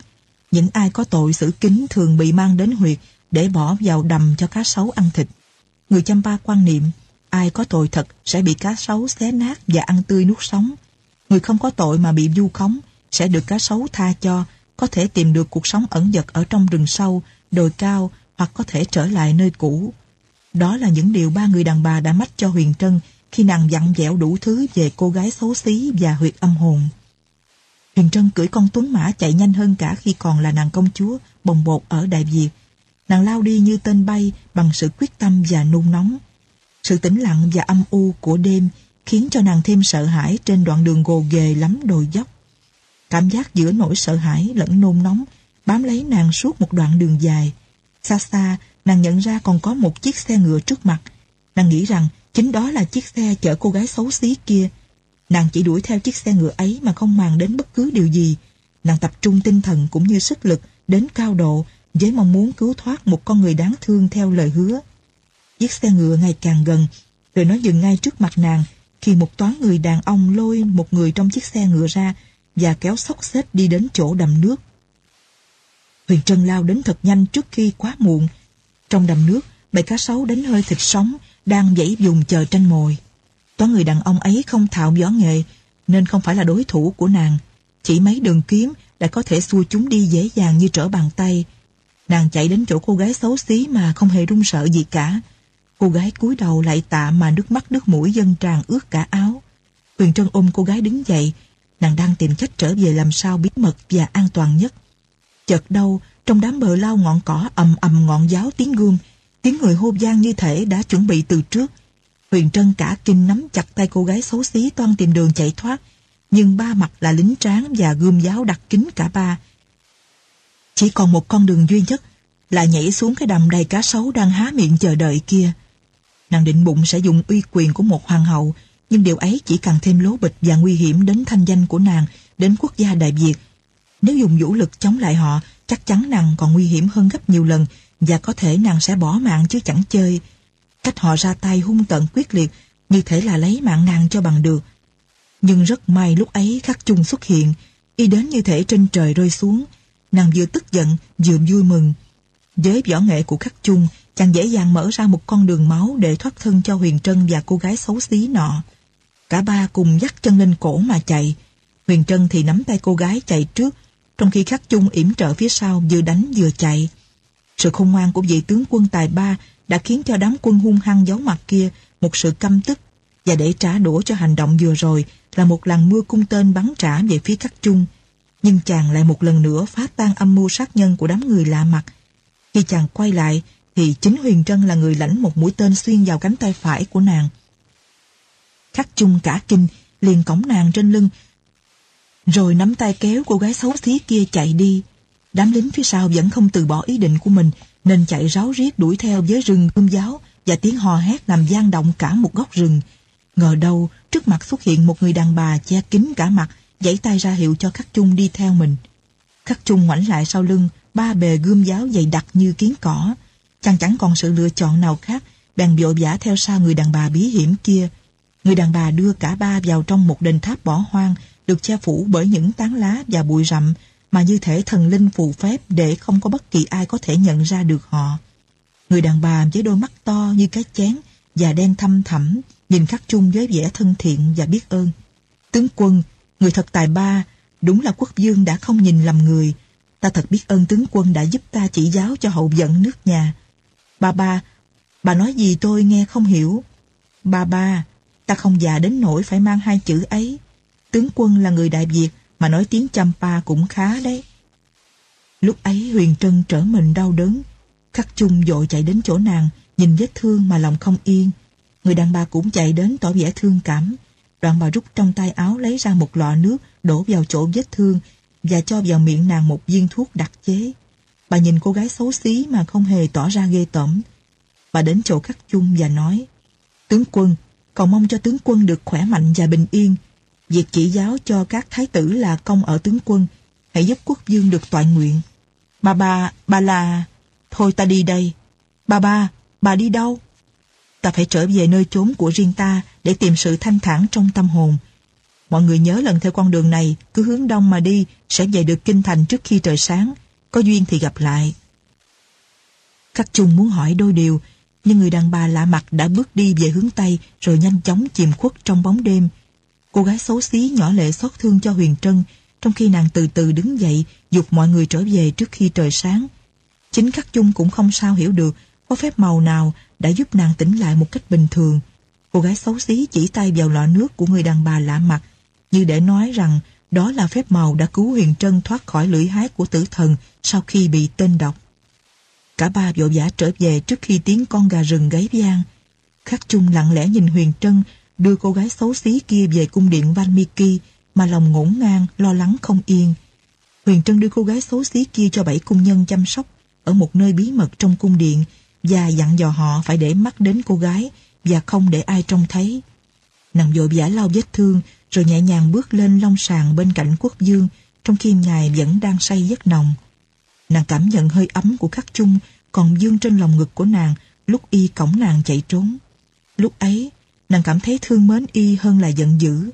Những ai có tội xử kính thường bị mang đến huyệt để bỏ vào đầm cho cá sấu ăn thịt. Người chăm ba quan niệm, ai có tội thật sẽ bị cá sấu xé nát và ăn tươi nuốt sống. Người không có tội mà bị vu khống sẽ được cá sấu tha cho, có thể tìm được cuộc sống ẩn dật ở trong rừng sâu, đồi cao hoặc có thể trở lại nơi cũ. Đó là những điều ba người đàn bà đã mách cho Huyền Trân khi nàng dặn dẹo đủ thứ về cô gái xấu xí và huyệt âm hồn. Huyền Trân cưỡi con tuấn mã chạy nhanh hơn cả khi còn là nàng công chúa, bồng bột ở Đại Việt. Nàng lao đi như tên bay bằng sự quyết tâm và nôn nóng. Sự tĩnh lặng và âm u của đêm khiến cho nàng thêm sợ hãi trên đoạn đường gồ ghề lắm đồi dốc. Cảm giác giữa nỗi sợ hãi lẫn nôn nóng bám lấy nàng suốt một đoạn đường dài. Xa xa, nàng nhận ra còn có một chiếc xe ngựa trước mặt. Nàng nghĩ rằng chính đó là chiếc xe chở cô gái xấu xí kia. Nàng chỉ đuổi theo chiếc xe ngựa ấy mà không màng đến bất cứ điều gì. Nàng tập trung tinh thần cũng như sức lực đến cao độ với mong muốn cứu thoát một con người đáng thương theo lời hứa. Chiếc xe ngựa ngày càng gần, rồi nó dừng ngay trước mặt nàng khi một toán người đàn ông lôi một người trong chiếc xe ngựa ra và kéo xốc xếp đi đến chỗ đầm nước. Huyền Trân lao đến thật nhanh trước khi quá muộn. Trong đầm nước, bầy cá sấu đánh hơi thịt sống, đang dãy dùng chờ tranh mồi. Toán người đàn ông ấy không thạo võ nghệ, nên không phải là đối thủ của nàng. Chỉ mấy đường kiếm đã có thể xua chúng đi dễ dàng như trở bàn tay. Nàng chạy đến chỗ cô gái xấu xí mà không hề run sợ gì cả. Cô gái cúi đầu lại tạ mà nước mắt nước mũi dâng tràn ướt cả áo. Huyền Trân ôm cô gái đứng dậy. Nàng đang tìm cách trở về làm sao bí mật và an toàn nhất. Chợt đâu, trong đám bờ lao ngọn cỏ ầm ầm ngọn giáo tiếng gươm, tiếng người hô vang như thể đã chuẩn bị từ trước. Huyền Trân cả kinh nắm chặt tay cô gái xấu xí toan tìm đường chạy thoát, nhưng ba mặt là lính tráng và gươm giáo đặt kín cả ba. Chỉ còn một con đường duy nhất là nhảy xuống cái đầm đầy cá sấu đang há miệng chờ đợi kia. Nàng định bụng sẽ dùng uy quyền của một hoàng hậu, nhưng điều ấy chỉ càng thêm lố bịch và nguy hiểm đến thanh danh của nàng, đến quốc gia Đại Việt. Nếu dùng vũ lực chống lại họ, chắc chắn nàng còn nguy hiểm hơn gấp nhiều lần và có thể nàng sẽ bỏ mạng chứ chẳng chơi. Cách họ ra tay hung tận quyết liệt như thể là lấy mạng nàng cho bằng được. Nhưng rất may lúc ấy khắc chung xuất hiện, y đến như thể trên trời rơi xuống. Nàng vừa tức giận, vừa vui mừng. Với võ nghệ của khắc chung, chàng dễ dàng mở ra một con đường máu để thoát thân cho Huyền Trân và cô gái xấu xí nọ. Cả ba cùng dắt chân lên cổ mà chạy. Huyền Trân thì nắm tay cô gái chạy trước, trong khi khắc chung yểm trợ phía sau vừa đánh vừa chạy. Sự khôn ngoan của vị tướng quân tài ba đã khiến cho đám quân hung hăng giấu mặt kia một sự căm tức và để trả đũa cho hành động vừa rồi là một làn mưa cung tên bắn trả về phía khắc chung. Nhưng chàng lại một lần nữa phá tan âm mưu sát nhân của đám người lạ mặt. Khi chàng quay lại thì chính Huyền Trân là người lãnh một mũi tên xuyên vào cánh tay phải của nàng. Khắc chung cả kinh, liền cổng nàng trên lưng, rồi nắm tay kéo cô gái xấu xí kia chạy đi. Đám lính phía sau vẫn không từ bỏ ý định của mình, nên chạy ráo riết đuổi theo với rừng cơm giáo và tiếng hò hét làm gian động cả một góc rừng. Ngờ đâu, trước mặt xuất hiện một người đàn bà che kín cả mặt, giãy tay ra hiệu cho Khắc Chung đi theo mình. Khắc Chung ngoảnh lại sau lưng, ba bề gươm giáo dày đặc như kiến cỏ. Chàng chẳng còn sự lựa chọn nào khác, bèn vội vã theo sau người đàn bà bí hiểm kia. Người đàn bà đưa cả ba vào trong một đền tháp bỏ hoang, được che phủ bởi những tán lá và bụi rậm, mà như thể thần linh phù phép để không có bất kỳ ai có thể nhận ra được họ. Người đàn bà với đôi mắt to như cái chén và đen thâm thẳm, nhìn khắc chung với vẻ thân thiện và biết ơn. Tướng quân, người thật tài ba, đúng là quốc dương đã không nhìn lầm người. Ta thật biết ơn tướng quân đã giúp ta chỉ giáo cho hậu vận nước nhà. Ba ba, bà nói gì tôi nghe không hiểu. Ba ba, ta không già đến nỗi phải mang hai chữ ấy. Tướng quân là người Đại Việt mà nói tiếng Champa cũng khá đấy. Lúc ấy Huyền Trân trở mình đau đớn. Khắc chung dội chạy đến chỗ nàng, nhìn vết thương mà lòng không yên. Người đàn bà cũng chạy đến tỏ vẻ thương cảm. Đoạn bà rút trong tay áo lấy ra một lọ nước đổ vào chỗ vết thương và cho vào miệng nàng một viên thuốc đặc chế. Bà nhìn cô gái xấu xí mà không hề tỏ ra ghê tởm. Bà đến chỗ khắc chung và nói Tướng quân, cầu mong cho tướng quân được khỏe mạnh và bình yên. Việc chỉ giáo cho các thái tử là công ở tướng quân. Hãy giúp quốc dương được toại nguyện. Bà bà, bà là... Thôi ta đi đây. Bà ba bà đi đâu? Ta phải trở về nơi chốn của riêng ta để tìm sự thanh thản trong tâm hồn. Mọi người nhớ lần theo con đường này, cứ hướng đông mà đi, sẽ về được kinh thành trước khi trời sáng. Có duyên thì gặp lại. Khắc Trung muốn hỏi đôi điều, nhưng người đàn bà lạ mặt đã bước đi về hướng Tây rồi nhanh chóng chìm khuất trong bóng đêm. Cô gái xấu xí nhỏ lệ xót thương cho Huyền Trân, trong khi nàng từ từ đứng dậy, dục mọi người trở về trước khi trời sáng. Chính Khắc Chung cũng không sao hiểu được có phép màu nào đã giúp nàng tỉnh lại một cách bình thường. Cô gái xấu xí chỉ tay vào lọ nước của người đàn bà lạ mặt, như để nói rằng đó là phép màu đã cứu Huyền Trân thoát khỏi lưỡi hái của tử thần sau khi bị tên độc. Cả ba vội vã trở về trước khi tiếng con gà rừng gáy vang. Khắc Chung lặng lẽ nhìn Huyền Trân đưa cô gái xấu xí kia về cung điện Valmiki mà lòng ngổn ngang, lo lắng không yên. Huyền Trân đưa cô gái xấu xí kia cho bảy cung nhân chăm sóc ở một nơi bí mật trong cung điện và dặn dò họ phải để mắt đến cô gái và không để ai trông thấy. Nàng vội vã lau vết thương rồi nhẹ nhàng bước lên long sàn bên cạnh quốc dương trong khi ngài vẫn đang say giấc nồng. Nàng cảm nhận hơi ấm của khắc chung còn dương trên lòng ngực của nàng lúc y cổng nàng chạy trốn. Lúc ấy, nàng cảm thấy thương mến y hơn là giận dữ.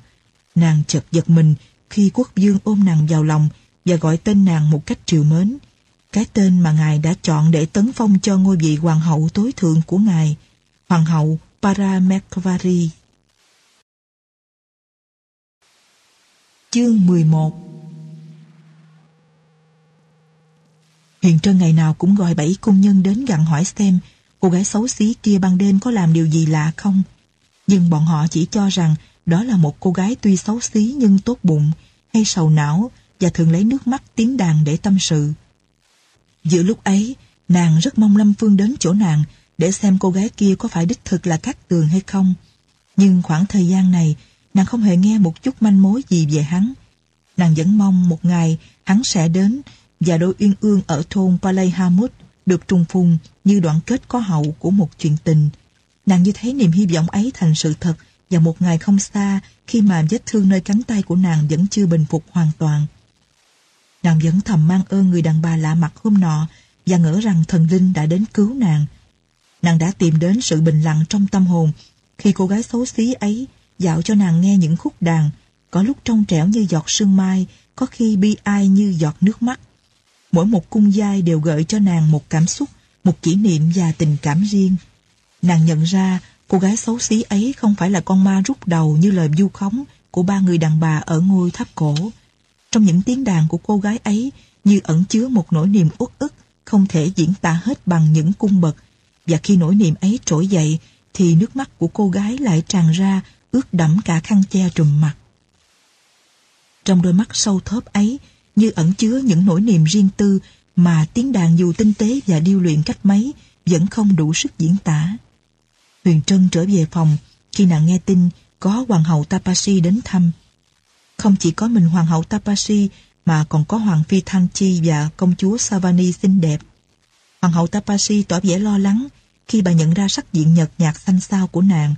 Nàng chợt giật mình khi quốc dương ôm nàng vào lòng và gọi tên nàng một cách triều mến. Cái tên mà ngài đã chọn để tấn phong cho ngôi vị hoàng hậu tối thượng của ngài, hoàng hậu Paramekvari. Chương 11 Huyền Trân ngày nào cũng gọi bảy cung nhân đến gặn hỏi xem cô gái xấu xí kia ban đêm có làm điều gì lạ không. Nhưng bọn họ chỉ cho rằng đó là một cô gái tuy xấu xí nhưng tốt bụng, hay sầu não và thường lấy nước mắt tiếng đàn để tâm sự. Giữa lúc ấy, nàng rất mong Lâm Phương đến chỗ nàng để xem cô gái kia có phải đích thực là Cát Tường hay không. Nhưng khoảng thời gian này, nàng không hề nghe một chút manh mối gì về hắn. Nàng vẫn mong một ngày hắn sẽ đến và đôi uyên ương ở thôn Palay Hamut được trùng phùng như đoạn kết có hậu của một chuyện tình. Nàng như thấy niềm hy vọng ấy thành sự thật và một ngày không xa khi mà vết thương nơi cánh tay của nàng vẫn chưa bình phục hoàn toàn. Nàng vẫn thầm mang ơn người đàn bà lạ mặt hôm nọ và ngỡ rằng thần linh đã đến cứu nàng. Nàng đã tìm đến sự bình lặng trong tâm hồn khi cô gái xấu xí ấy dạo cho nàng nghe những khúc đàn, có lúc trong trẻo như giọt sương mai, có khi bi ai như giọt nước mắt. Mỗi một cung giai đều gợi cho nàng một cảm xúc, một kỷ niệm và tình cảm riêng. Nàng nhận ra cô gái xấu xí ấy không phải là con ma rút đầu như lời du khống của ba người đàn bà ở ngôi tháp cổ. Trong những tiếng đàn của cô gái ấy, như ẩn chứa một nỗi niềm uất ức, không thể diễn tả hết bằng những cung bậc. Và khi nỗi niềm ấy trỗi dậy, thì nước mắt của cô gái lại tràn ra, ướt đẫm cả khăn che trùm mặt. Trong đôi mắt sâu thớp ấy, như ẩn chứa những nỗi niềm riêng tư mà tiếng đàn dù tinh tế và điêu luyện cách mấy vẫn không đủ sức diễn tả. Huyền Trân trở về phòng khi nàng nghe tin có Hoàng hậu Tapasi đến thăm. Không chỉ có mình Hoàng hậu Tapasi mà còn có Hoàng phi Thanh Chi và công chúa Savani xinh đẹp. Hoàng hậu Tapasi tỏ vẻ lo lắng khi bà nhận ra sắc diện nhợt nhạt xanh xao của nàng.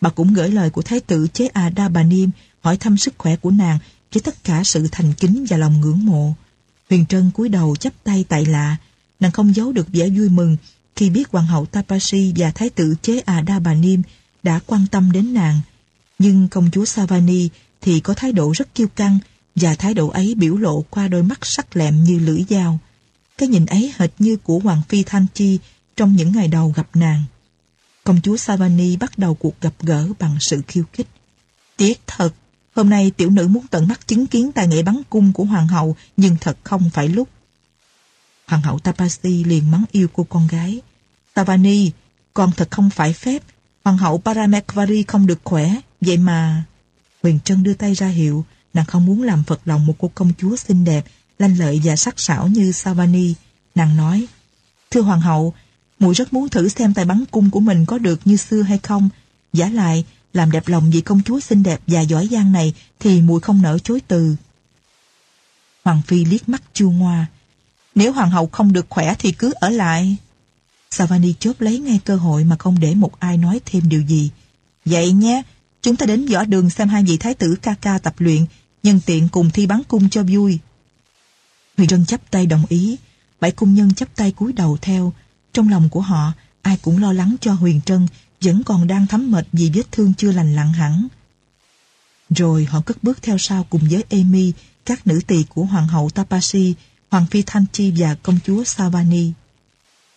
Bà cũng gửi lời của Thái tử chế A Đa Bà Niêm hỏi thăm sức khỏe của nàng với tất cả sự thành kính và lòng ngưỡng mộ. Huyền Trân cúi đầu chắp tay tại lạ, nàng không giấu được vẻ vui mừng khi biết hoàng hậu Tapasi và thái tử chế Ada Bà Niêm đã quan tâm đến nàng. Nhưng công chúa Savani thì có thái độ rất kiêu căng và thái độ ấy biểu lộ qua đôi mắt sắc lẹm như lưỡi dao. Cái nhìn ấy hệt như của Hoàng Phi Thanh Chi trong những ngày đầu gặp nàng. Công chúa Savani bắt đầu cuộc gặp gỡ bằng sự khiêu khích. Tiếc thật, hôm nay tiểu nữ muốn tận mắt chứng kiến tài nghệ bắn cung của hoàng hậu nhưng thật không phải lúc. Hoàng hậu Tapasi liền mắng yêu cô con gái. Savani, con thật không phải phép. Hoàng hậu Paramekvari không được khỏe. Vậy mà... Huyền Trân đưa tay ra hiệu, nàng không muốn làm phật lòng một cô công chúa xinh đẹp, lanh lợi và sắc sảo như Savani. Nàng nói, Thưa Hoàng hậu, muội rất muốn thử xem tài bắn cung của mình có được như xưa hay không. Giả lại, làm đẹp lòng vị công chúa xinh đẹp và giỏi giang này thì muội không nỡ chối từ. Hoàng Phi liếc mắt chua ngoa. Nếu hoàng hậu không được khỏe thì cứ ở lại. Savani chớp lấy ngay cơ hội mà không để một ai nói thêm điều gì. Vậy nhé, chúng ta đến võ đường xem hai vị thái tử ca ca tập luyện, nhân tiện cùng thi bắn cung cho vui. Huyền Trân chấp tay đồng ý, bảy cung nhân chấp tay cúi đầu theo. Trong lòng của họ, ai cũng lo lắng cho Huyền Trân vẫn còn đang thấm mệt vì vết thương chưa lành lặn hẳn. Rồi họ cất bước theo sau cùng với Amy, các nữ tỳ của Hoàng hậu Tapasi, Hoàng phi Thanh Chi và công chúa Savani.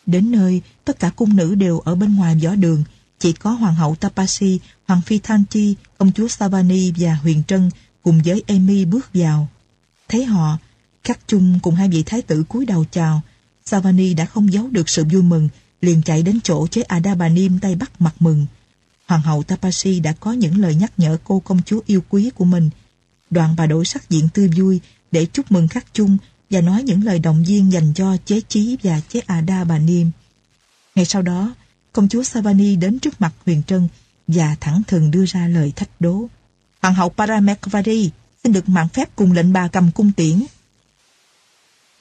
Đến nơi, tất cả cung nữ đều ở bên ngoài võ đường, chỉ có Hoàng hậu Tapasi, Hoàng phi Thanh Chi, công chúa Savani và Huyền Trân cùng với Amy bước vào. Thấy họ, Khắc chung cùng hai vị thái tử cúi đầu chào. Savani đã không giấu được sự vui mừng, liền chạy đến chỗ chế Adabanim tay bắt mặt mừng. Hoàng hậu Tapasi đã có những lời nhắc nhở cô công chúa yêu quý của mình. Đoạn bà đổi sắc diện tươi vui để chúc mừng Khắc chung và nói những lời động viên dành cho chế chí và chế Ada bà Niêm. Ngày sau đó, công chúa Savani đến trước mặt Huyền Trân và thẳng thừng đưa ra lời thách đố. Hoàng hậu Paramekvari xin được mạng phép cùng lệnh bà cầm cung tiễn.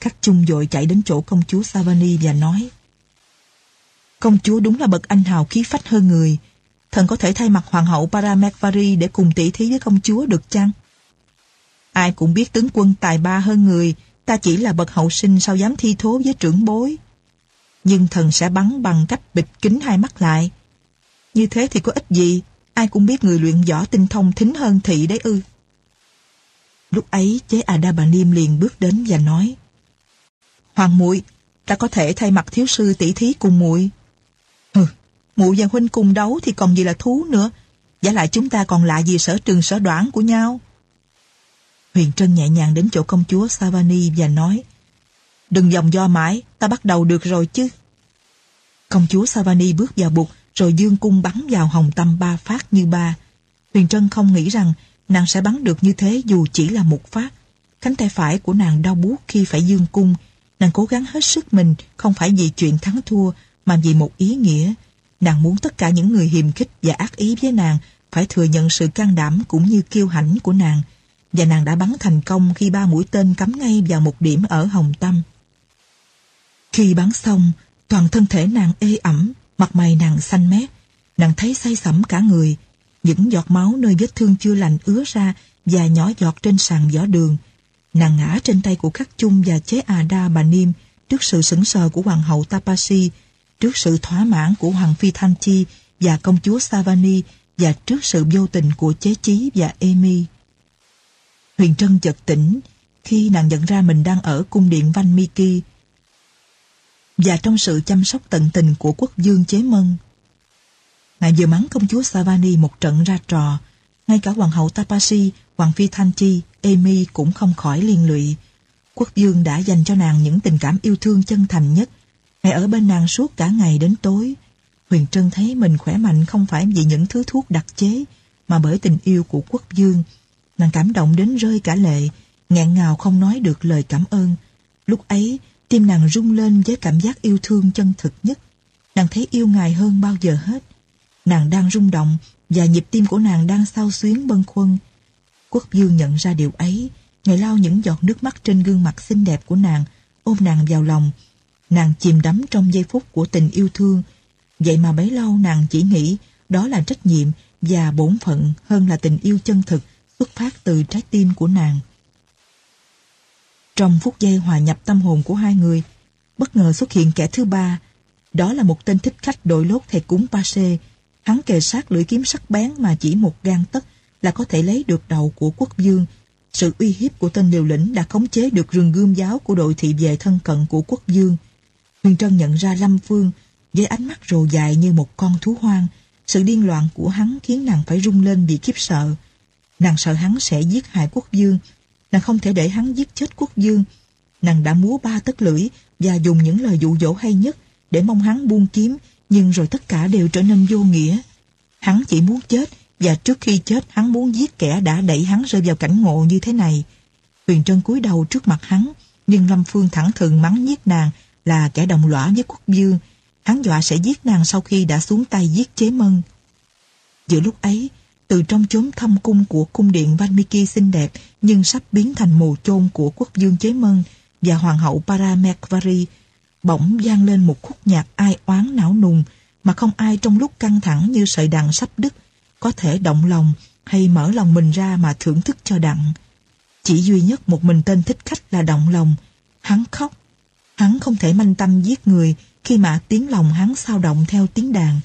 Khắc chung dội chạy đến chỗ công chúa Savani và nói Công chúa đúng là bậc anh hào khí phách hơn người. Thần có thể thay mặt hoàng hậu Paramekvari để cùng tỷ thí với công chúa được chăng? Ai cũng biết tướng quân tài ba hơn người, ta chỉ là bậc hậu sinh sao dám thi thố với trưởng bối. Nhưng thần sẽ bắn bằng cách bịt kính hai mắt lại. Như thế thì có ích gì, ai cũng biết người luyện võ tinh thông thính hơn thị đấy ư. Lúc ấy chế Adabanim liền bước đến và nói Hoàng muội ta có thể thay mặt thiếu sư tỷ thí cùng muội Hừ, muội và huynh cùng đấu thì còn gì là thú nữa. Giả lại chúng ta còn lạ gì sở trường sở đoản của nhau. Huyền Trân nhẹ nhàng đến chỗ công chúa Savani và nói Đừng dòng do mãi, ta bắt đầu được rồi chứ. Công chúa Savani bước vào bục rồi dương cung bắn vào hồng tâm ba phát như ba. Huyền Trân không nghĩ rằng nàng sẽ bắn được như thế dù chỉ là một phát. Cánh tay phải của nàng đau buốt khi phải dương cung. Nàng cố gắng hết sức mình không phải vì chuyện thắng thua mà vì một ý nghĩa. Nàng muốn tất cả những người hiềm khích và ác ý với nàng phải thừa nhận sự can đảm cũng như kiêu hãnh của nàng. Và nàng đã bắn thành công khi ba mũi tên cắm ngay vào một điểm ở Hồng Tâm. Khi bắn xong, toàn thân thể nàng ê ẩm, mặt mày nàng xanh mét. Nàng thấy say sẩm cả người, những giọt máu nơi vết thương chưa lành ứa ra và nhỏ giọt trên sàn giỏ đường. Nàng ngã trên tay của khắc chung và chế Ada bà Niêm trước sự sững sờ của hoàng hậu Tapasi, trước sự thỏa mãn của hoàng phi Thanh Chi và công chúa Savani và trước sự vô tình của chế chí và emi. Huyền Trân chợt tỉnh khi nàng nhận ra mình đang ở cung điện Văn Miki và trong sự chăm sóc tận tình của quốc dương chế mân. Ngài vừa mắng công chúa Savani một trận ra trò, ngay cả hoàng hậu Tapasi, hoàng phi Thanh Chi, Amy cũng không khỏi liên lụy. Quốc dương đã dành cho nàng những tình cảm yêu thương chân thành nhất. Ngài ở bên nàng suốt cả ngày đến tối. Huyền Trân thấy mình khỏe mạnh không phải vì những thứ thuốc đặc chế, mà bởi tình yêu của quốc dương. Nàng cảm động đến rơi cả lệ, nghẹn ngào không nói được lời cảm ơn. Lúc ấy, tim nàng rung lên với cảm giác yêu thương chân thực nhất. Nàng thấy yêu ngài hơn bao giờ hết. Nàng đang rung động và nhịp tim của nàng đang sao xuyến bâng khuâng. Quốc dương nhận ra điều ấy, ngài lau những giọt nước mắt trên gương mặt xinh đẹp của nàng, ôm nàng vào lòng. Nàng chìm đắm trong giây phút của tình yêu thương. Vậy mà bấy lâu nàng chỉ nghĩ đó là trách nhiệm và bổn phận hơn là tình yêu chân thực xuất phát từ trái tim của nàng. Trong phút giây hòa nhập tâm hồn của hai người, bất ngờ xuất hiện kẻ thứ ba. Đó là một tên thích khách đội lốt thầy cúng Pache. Hắn kề sát lưỡi kiếm sắc bén mà chỉ một gan tất là có thể lấy được đầu của quốc dương. Sự uy hiếp của tên liều lĩnh đã khống chế được rừng gươm giáo của đội thị vệ thân cận của quốc dương. Huyền Trân nhận ra Lâm Phương với ánh mắt rồ dài như một con thú hoang. Sự điên loạn của hắn khiến nàng phải rung lên vì khiếp sợ. Nàng sợ hắn sẽ giết hại quốc dương Nàng không thể để hắn giết chết quốc dương. Nàng đã múa ba tấc lưỡi và dùng những lời dụ dỗ hay nhất để mong hắn buông kiếm, nhưng rồi tất cả đều trở nên vô nghĩa. Hắn chỉ muốn chết, và trước khi chết hắn muốn giết kẻ đã đẩy hắn rơi vào cảnh ngộ như thế này. Huyền Trân cúi đầu trước mặt hắn, nhưng Lâm Phương thẳng thừng mắng giết nàng là kẻ đồng lõa với quốc dương. Hắn dọa sẽ giết nàng sau khi đã xuống tay giết chế mân. Giữa lúc ấy, từ trong chốn thâm cung của cung điện Valmiki xinh đẹp nhưng sắp biến thành mồ chôn của quốc vương chế mân và hoàng hậu Paramekvari, bỗng vang lên một khúc nhạc ai oán não nùng mà không ai trong lúc căng thẳng như sợi đàn sắp đứt có thể động lòng hay mở lòng mình ra mà thưởng thức cho đặng. Chỉ duy nhất một mình tên thích khách là động lòng. Hắn khóc. Hắn không thể manh tâm giết người khi mà tiếng lòng hắn sao động theo tiếng đàn.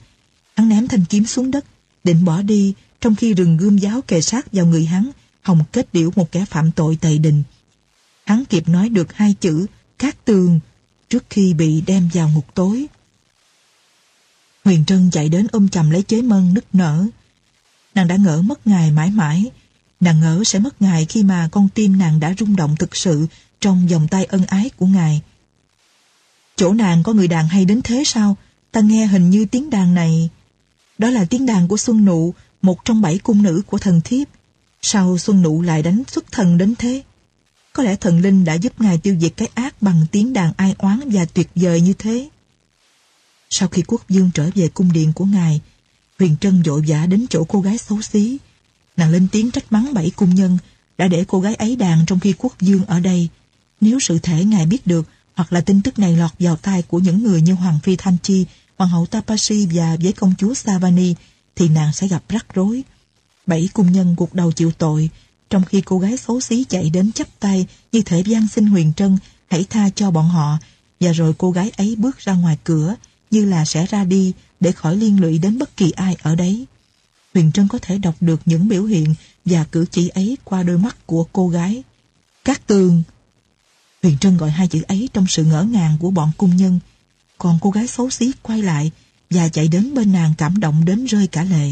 Hắn ném thanh kiếm xuống đất, định bỏ đi trong khi rừng gươm giáo kề sát vào người hắn, hòng kết điểu một kẻ phạm tội tày đình. Hắn kịp nói được hai chữ cát tường trước khi bị đem vào ngục tối. Huyền Trân chạy đến ôm chầm lấy chế mân nức nở. Nàng đã ngỡ mất ngài mãi mãi. Nàng ngỡ sẽ mất ngài khi mà con tim nàng đã rung động thực sự trong vòng tay ân ái của ngài. Chỗ nàng có người đàn hay đến thế sao? Ta nghe hình như tiếng đàn này. Đó là tiếng đàn của Xuân Nụ, một trong bảy cung nữ của thần thiếp. Sao Xuân Nụ lại đánh xuất thần đến thế? Có lẽ thần linh đã giúp ngài tiêu diệt cái ác bằng tiếng đàn ai oán và tuyệt vời như thế. Sau khi quốc dương trở về cung điện của ngài, Huyền Trân vội vã đến chỗ cô gái xấu xí. Nàng lên tiếng trách mắng bảy cung nhân đã để cô gái ấy đàn trong khi quốc dương ở đây. Nếu sự thể ngài biết được hoặc là tin tức này lọt vào tai của những người như Hoàng Phi Thanh Chi, Hoàng hậu Tapasi và với công chúa Savani thì nàng sẽ gặp rắc rối. Bảy cung nhân gục đầu chịu tội, trong khi cô gái xấu xí chạy đến chắp tay như thể gian xin Huyền Trân hãy tha cho bọn họ và rồi cô gái ấy bước ra ngoài cửa như là sẽ ra đi để khỏi liên lụy đến bất kỳ ai ở đấy. Huyền Trân có thể đọc được những biểu hiện và cử chỉ ấy qua đôi mắt của cô gái. Các tường! Huyền Trân gọi hai chữ ấy trong sự ngỡ ngàng của bọn cung nhân. Còn cô gái xấu xí quay lại và chạy đến bên nàng cảm động đến rơi cả lệ.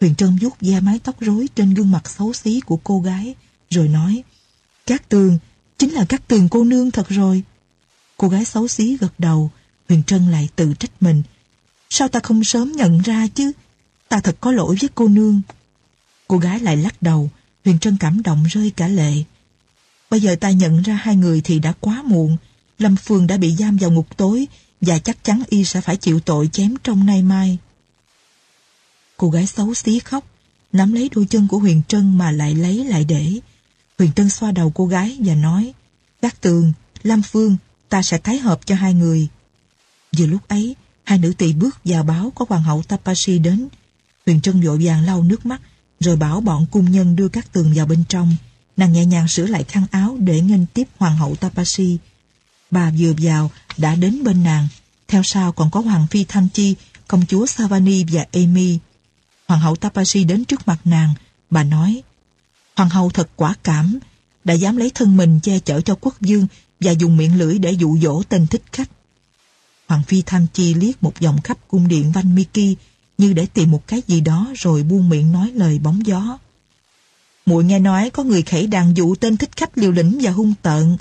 Huyền Trân vuốt da mái tóc rối trên gương mặt xấu xí của cô gái, rồi nói, Cát Tường, chính là Cát Tường cô nương thật rồi. Cô gái xấu xí gật đầu, Huyền Trân lại tự trách mình. Sao ta không sớm nhận ra chứ? Ta thật có lỗi với cô nương. Cô gái lại lắc đầu, Huyền Trân cảm động rơi cả lệ. Bây giờ ta nhận ra hai người thì đã quá muộn. Lâm Phương đã bị giam vào ngục tối và chắc chắn y sẽ phải chịu tội chém trong nay mai. Cô gái xấu xí khóc, nắm lấy đôi chân của Huyền Trân mà lại lấy lại để. Huyền Trân xoa đầu cô gái và nói, Các tường, Lam Phương, ta sẽ thái hợp cho hai người. Vừa lúc ấy, Hai nữ tỳ bước vào báo có hoàng hậu Tapashi đến. Huyền Trân vội vàng lau nước mắt, rồi bảo bọn cung nhân đưa các tường vào bên trong. Nàng nhẹ nhàng sửa lại khăn áo để nghênh tiếp hoàng hậu Tapashi. Bà vừa vào đã đến bên nàng. Theo sau còn có hoàng phi Thanh Chi, công chúa Savani và Amy. Hoàng hậu Tapashi đến trước mặt nàng. Bà nói, Hoàng hậu thật quả cảm, đã dám lấy thân mình che chở cho quốc dương và dùng miệng lưỡi để dụ dỗ tên thích khách. Hoàng phi Thanh Chi liếc một vòng khắp cung điện Văn Miki như để tìm một cái gì đó rồi buông miệng nói lời bóng gió. Muội nghe nói có người khẩy đàn dụ tên thích khách liều lĩnh và hung tợn.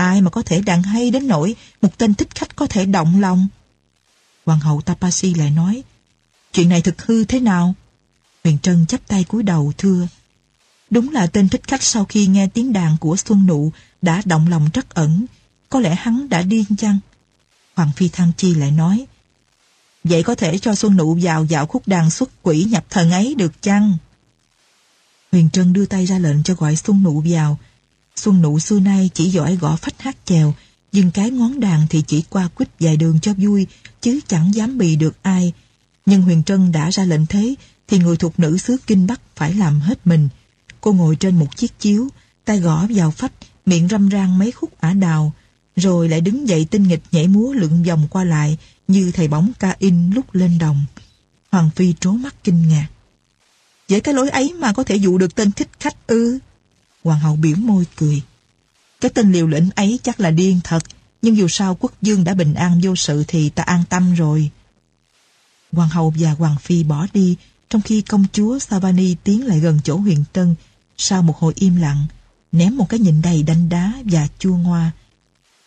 Ai mà có thể đàn hay đến nỗi một tên thích khách có thể động lòng. Hoàng hậu Tapasi lại nói, chuyện này thực hư thế nào? Huyền Trân chắp tay cúi đầu thưa, đúng là tên thích khách sau khi nghe tiếng đàn của Xuân Nụ đã động lòng trắc ẩn, có lẽ hắn đã điên chăng? Hoàng Phi Tham Chi lại nói, vậy có thể cho Xuân Nụ vào dạo khúc đàn xuất quỷ nhập thần ấy được chăng? Huyền Trân đưa tay ra lệnh cho gọi Xuân Nụ vào. Xuân Nụ xưa nay chỉ giỏi gõ phách hát chèo, nhưng cái ngón đàn thì chỉ qua quýt vài đường cho vui, chứ chẳng dám bì được ai. Nhưng Huyền Trân đã ra lệnh thế, thì người thuộc nữ xứ Kinh Bắc phải làm hết mình. Cô ngồi trên một chiếc chiếu, tay gõ vào phách, miệng râm ran mấy khúc ả đào, rồi lại đứng dậy tinh nghịch nhảy múa lượn vòng qua lại như thầy bóng ca in lúc lên đồng. Hoàng Phi trố mắt kinh ngạc. Với cái lối ấy mà có thể dụ được tên thích khách ư? Hoàng hậu biểu môi cười. Cái tên liều lĩnh ấy chắc là điên thật, nhưng dù sao quốc dương đã bình an vô sự thì ta an tâm rồi. Hoàng hậu và Hoàng Phi bỏ đi, trong khi công chúa Savani tiến lại gần chỗ huyền tân, sau một hồi im lặng, ném một cái nhìn đầy đanh đá và chua ngoa.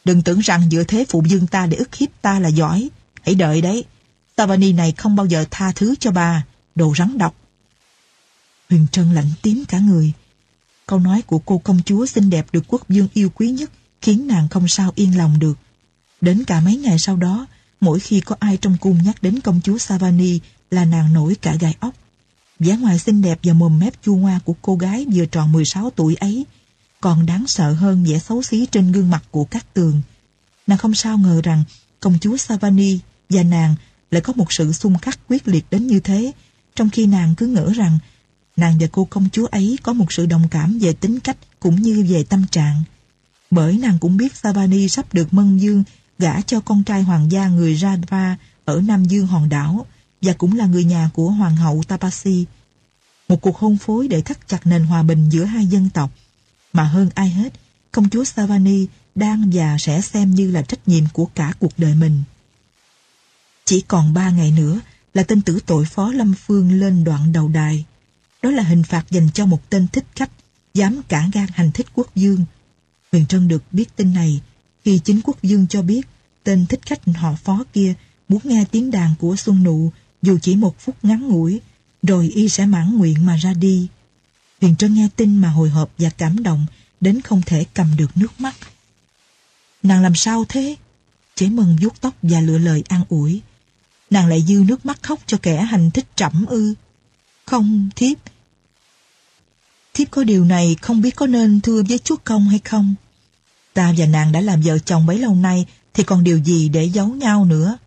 Đừng tưởng rằng dựa thế phụ dương ta để ức hiếp ta là giỏi. Hãy đợi đấy. Savani này không bao giờ tha thứ cho bà, đồ rắn độc. Huyền Trân lạnh tím cả người. Câu nói của cô công chúa xinh đẹp được quốc dương yêu quý nhất khiến nàng không sao yên lòng được. Đến cả mấy ngày sau đó, mỗi khi có ai trong cung nhắc đến công chúa Savani là nàng nổi cả gai ốc. vẻ ngoài xinh đẹp và mồm mép chua ngoa của cô gái vừa tròn 16 tuổi ấy còn đáng sợ hơn vẻ xấu xí trên gương mặt của các tường. Nàng không sao ngờ rằng công chúa Savani và nàng lại có một sự xung khắc quyết liệt đến như thế, trong khi nàng cứ ngỡ rằng nàng và cô công chúa ấy có một sự đồng cảm về tính cách cũng như về tâm trạng. Bởi nàng cũng biết Savani sắp được Mân Dương gả cho con trai hoàng gia người Radva ở Nam Dương hòn đảo và cũng là người nhà của hoàng hậu Tapasi. Một cuộc hôn phối để thắt chặt nền hòa bình giữa hai dân tộc. Mà hơn ai hết, công chúa Savani đang và sẽ xem như là trách nhiệm của cả cuộc đời mình. Chỉ còn ba ngày nữa là tên tử tội phó Lâm Phương lên đoạn đầu đài. Đó là hình phạt dành cho một tên thích khách dám cả gan hành thích quốc dương. Huyền Trân được biết tin này khi chính quốc dương cho biết tên thích khách họ phó kia muốn nghe tiếng đàn của Xuân Nụ dù chỉ một phút ngắn ngủi, rồi y sẽ mãn nguyện mà ra đi. Huyền Trân nghe tin mà hồi hộp và cảm động đến không thể cầm được nước mắt. Nàng làm sao thế? Chế mừng vuốt tóc và lựa lời an ủi. Nàng lại dư nước mắt khóc cho kẻ hành thích trẫm ư. Không, thiếp. Thiếp có điều này không biết có nên thưa với chúa công hay không. Ta và nàng đã làm vợ chồng bấy lâu nay, thì còn điều gì để giấu nhau nữa.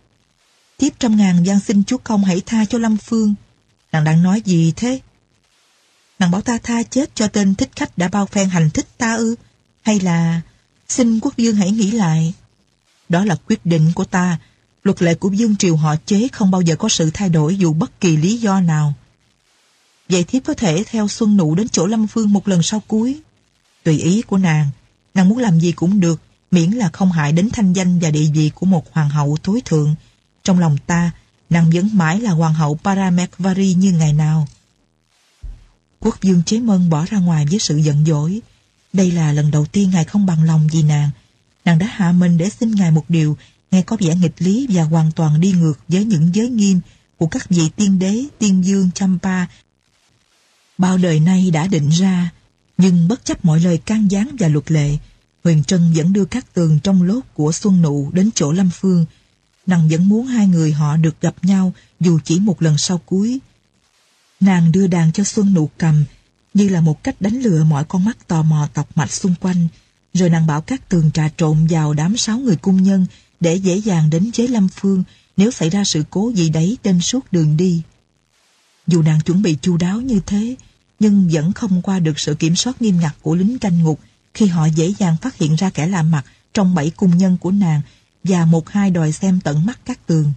Thiếp trăm ngàn gian xin chúa công hãy tha cho Lâm Phương. Nàng đang nói gì thế? Nàng bảo ta tha chết cho tên thích khách đã bao phen hành thích ta ư? Hay là, xin quốc dương hãy nghĩ lại? Đó là quyết định của ta. Luật lệ của dương triều họ chế không bao giờ có sự thay đổi dù bất kỳ lý do nào. Vậy thiếp có thể theo Xuân Nụ đến chỗ Lâm Phương một lần sau cuối. Tùy ý của nàng, nàng muốn làm gì cũng được, miễn là không hại đến thanh danh và địa vị của một hoàng hậu tối thượng. Trong lòng ta, nàng vẫn mãi là hoàng hậu Paramekvari như ngày nào. Quốc dương chế mân bỏ ra ngoài với sự giận dỗi. Đây là lần đầu tiên ngài không bằng lòng vì nàng. Nàng đã hạ mình để xin ngài một điều nghe có vẻ nghịch lý và hoàn toàn đi ngược với những giới nghiêm của các vị tiên đế, tiên dương, Champa bao đời nay đã định ra. Nhưng bất chấp mọi lời can gián và luật lệ, Huyền Trân vẫn đưa các tường trong lốt của Xuân Nụ đến chỗ Lâm Phương. Nàng vẫn muốn hai người họ được gặp nhau dù chỉ một lần sau cuối. Nàng đưa đàn cho Xuân Nụ cầm như là một cách đánh lừa mọi con mắt tò mò tọc mạch xung quanh. Rồi nàng bảo các tường trà trộn vào đám sáu người cung nhân để dễ dàng đến chế Lâm Phương nếu xảy ra sự cố gì đấy trên suốt đường đi. Dù nàng chuẩn bị chu đáo như thế, nhưng vẫn không qua được sự kiểm soát nghiêm ngặt của lính canh ngục khi họ dễ dàng phát hiện ra kẻ lạ mặt trong bảy cung nhân của nàng và một hai đòi xem tận mắt các tường.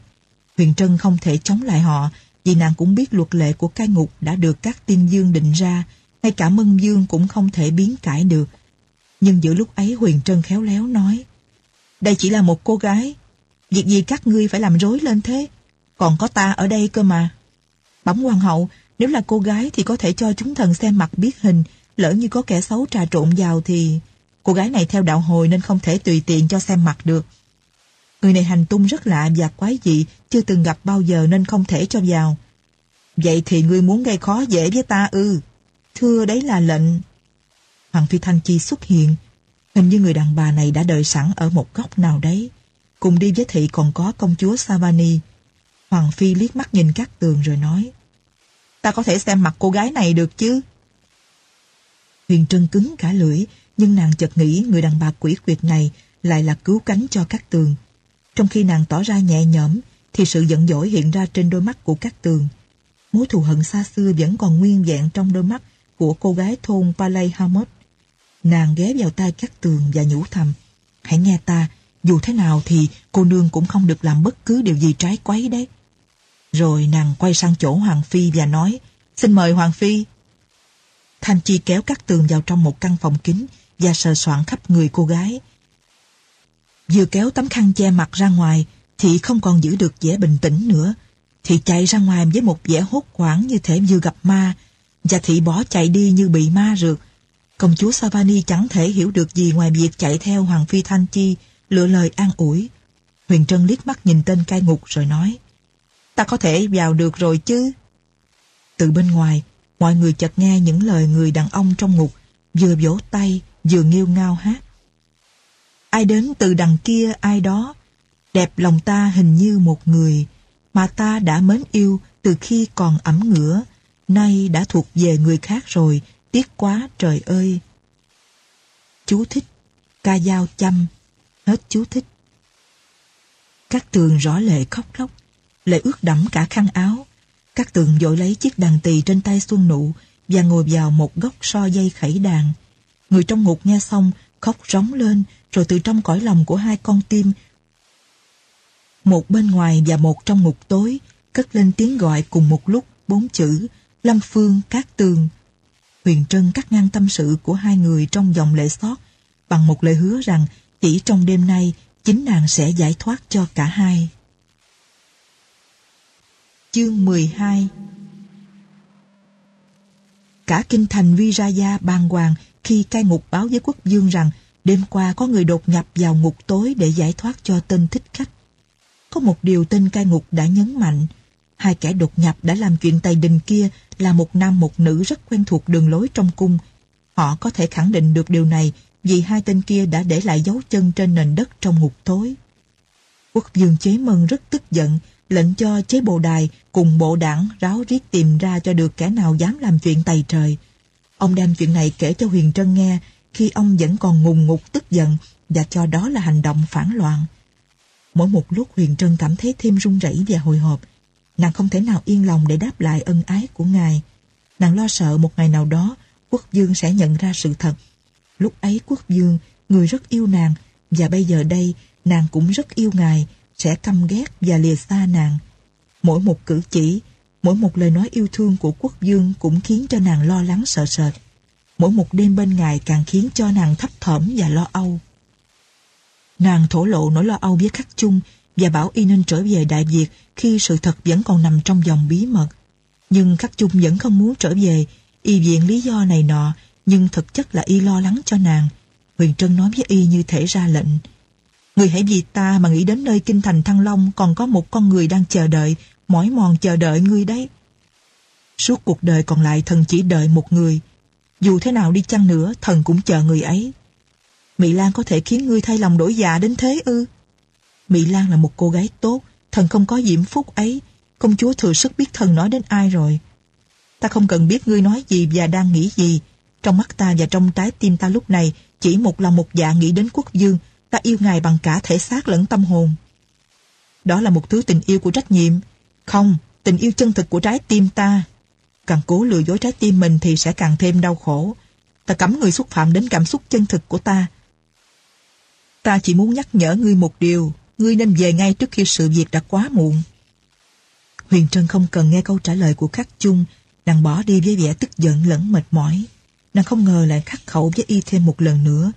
Huyền Trân không thể chống lại họ vì nàng cũng biết luật lệ của cai ngục đã được các tiên dương định ra, ngay cả Mân Dương cũng không thể biến cải được. Nhưng giữa lúc ấy Huyền Trân khéo léo nói, Đây chỉ là một cô gái, Việc gì các ngươi phải làm rối lên thế Còn có ta ở đây cơ mà Bẩm hoàng hậu nếu là cô gái thì có thể cho chúng thần xem mặt biết hình, Lỡ như có kẻ xấu trà trộn vào thì Cô gái này theo đạo hồi nên không thể tùy tiện cho xem mặt được Người này hành tung rất lạ và quái dị, Chưa từng gặp bao giờ nên không thể cho vào Vậy thì ngươi muốn gây khó dễ với ta ư Thưa, đấy là lệnh. Hoàng Phi Thanh Chi xuất hiện. Hình như người đàn bà này đã đợi sẵn ở một góc nào đấy. Cùng đi với thị còn có công chúa Savani. Hoàng Phi liếc mắt nhìn các tường rồi nói. Ta có thể xem mặt cô gái này được chứ? Huyền Trân cứng cả lưỡi, nhưng nàng chợt nghĩ người đàn bà quỷ quyệt này lại là cứu cánh cho các tường. Trong khi nàng tỏ ra nhẹ nhõm, thì sự giận dỗi hiện ra trên đôi mắt của các tường. Mối thù hận xa xưa vẫn còn nguyên vẹn trong đôi mắt của cô gái thôn Palay Hamot. Nàng ghé vào tai các tường và nhủ thầm. Hãy nghe ta, dù thế nào thì cô nương cũng không được làm bất cứ điều gì trái quấy đấy. Rồi nàng quay sang chỗ Hoàng Phi và nói, xin mời Hoàng Phi. Thanh Chi kéo các tường vào trong một căn phòng kín và sờ soạn khắp người cô gái. Vừa kéo tấm khăn che mặt ra ngoài thì không còn giữ được vẻ bình tĩnh nữa. thị chạy ra ngoài với một vẻ hốt hoảng như thể vừa gặp ma, và thị bỏ chạy đi như bị ma rượt. Công chúa Savani chẳng thể hiểu được gì ngoài việc chạy theo Hoàng Phi Thanh Chi, lựa lời an ủi. Huyền Trân liếc mắt nhìn tên cai ngục rồi nói, Ta có thể vào được rồi chứ? Từ bên ngoài, mọi người chợt nghe những lời người đàn ông trong ngục, vừa vỗ tay, vừa nghiêu ngao hát. Ai đến từ đằng kia ai đó, đẹp lòng ta hình như một người, mà ta đã mến yêu từ khi còn ẩm ngửa, nay đã thuộc về người khác rồi, tiếc quá trời ơi. Chú thích, ca dao chăm, hết chú thích. Các tường rõ lệ khóc lóc, lại ướt đẫm cả khăn áo. Các tường vội lấy chiếc đàn tỳ trên tay Xuân Nụ và ngồi vào một góc so dây khẩy đàn. Người trong ngục nghe xong, khóc rống lên, rồi từ trong cõi lòng của hai con tim, một bên ngoài và một trong ngục tối, cất lên tiếng gọi cùng một lúc bốn chữ Lâm Phương Cát Tường. Huyền Trân cắt ngang tâm sự của hai người trong dòng lệ xót bằng một lời hứa rằng chỉ trong đêm nay chính nàng sẽ giải thoát cho cả hai. Chương 12 Cả kinh thành Viraya bàng hoàng khi cai ngục báo với quốc dương rằng đêm qua có người đột nhập vào ngục tối để giải thoát cho tên thích khách. Có một điều tên cai ngục đã nhấn mạnh Hai kẻ đột nhập đã làm chuyện tày đình kia là một nam một nữ rất quen thuộc đường lối trong cung. Họ có thể khẳng định được điều này vì hai tên kia đã để lại dấu chân trên nền đất trong ngục tối. Quốc dương chế mân rất tức giận, lệnh cho chế bộ đài cùng bộ đảng ráo riết tìm ra cho được kẻ nào dám làm chuyện tày trời. Ông đem chuyện này kể cho Huyền Trân nghe khi ông vẫn còn ngùng ngục tức giận và cho đó là hành động phản loạn. Mỗi một lúc Huyền Trân cảm thấy thêm run rẩy và hồi hộp Nàng không thể nào yên lòng để đáp lại ân ái của Ngài. Nàng lo sợ một ngày nào đó quốc dương sẽ nhận ra sự thật. Lúc ấy quốc dương, người rất yêu nàng, và bây giờ đây nàng cũng rất yêu Ngài, sẽ căm ghét và lìa xa nàng. Mỗi một cử chỉ, mỗi một lời nói yêu thương của quốc dương cũng khiến cho nàng lo lắng sợ sệt. Mỗi một đêm bên Ngài càng khiến cho nàng thấp thỏm và lo âu. Nàng thổ lộ nỗi lo âu với khắc chung và bảo y nên trở về Đại Việt khi sự thật vẫn còn nằm trong vòng bí mật. Nhưng Khắc Chung vẫn không muốn trở về, y viện lý do này nọ, nhưng thực chất là y lo lắng cho nàng. Huyền Trân nói với y như thể ra lệnh. Người hãy vì ta mà nghĩ đến nơi kinh thành Thăng Long còn có một con người đang chờ đợi, mỏi mòn chờ đợi ngươi đấy. Suốt cuộc đời còn lại thần chỉ đợi một người. Dù thế nào đi chăng nữa, thần cũng chờ người ấy. Mỹ Lan có thể khiến ngươi thay lòng đổi dạ đến thế ư? Mỹ Lan là một cô gái tốt, thần không có diễm phúc ấy. Công chúa thừa sức biết thần nói đến ai rồi. Ta không cần biết ngươi nói gì và đang nghĩ gì. Trong mắt ta và trong trái tim ta lúc này chỉ một lòng một dạ nghĩ đến quốc dương. Ta yêu ngài bằng cả thể xác lẫn tâm hồn. Đó là một thứ tình yêu của trách nhiệm. Không, tình yêu chân thực của trái tim ta. Càng cố lừa dối trái tim mình thì sẽ càng thêm đau khổ. Ta cấm người xúc phạm đến cảm xúc chân thực của ta. Ta chỉ muốn nhắc nhở ngươi một điều. Ngươi nên về ngay trước khi sự việc đã quá muộn. Huyền Trân không cần nghe câu trả lời của Khắc Chung. Nàng bỏ đi với vẻ tức giận lẫn mệt mỏi. Nàng không ngờ lại khắc khẩu với y thêm một lần nữa.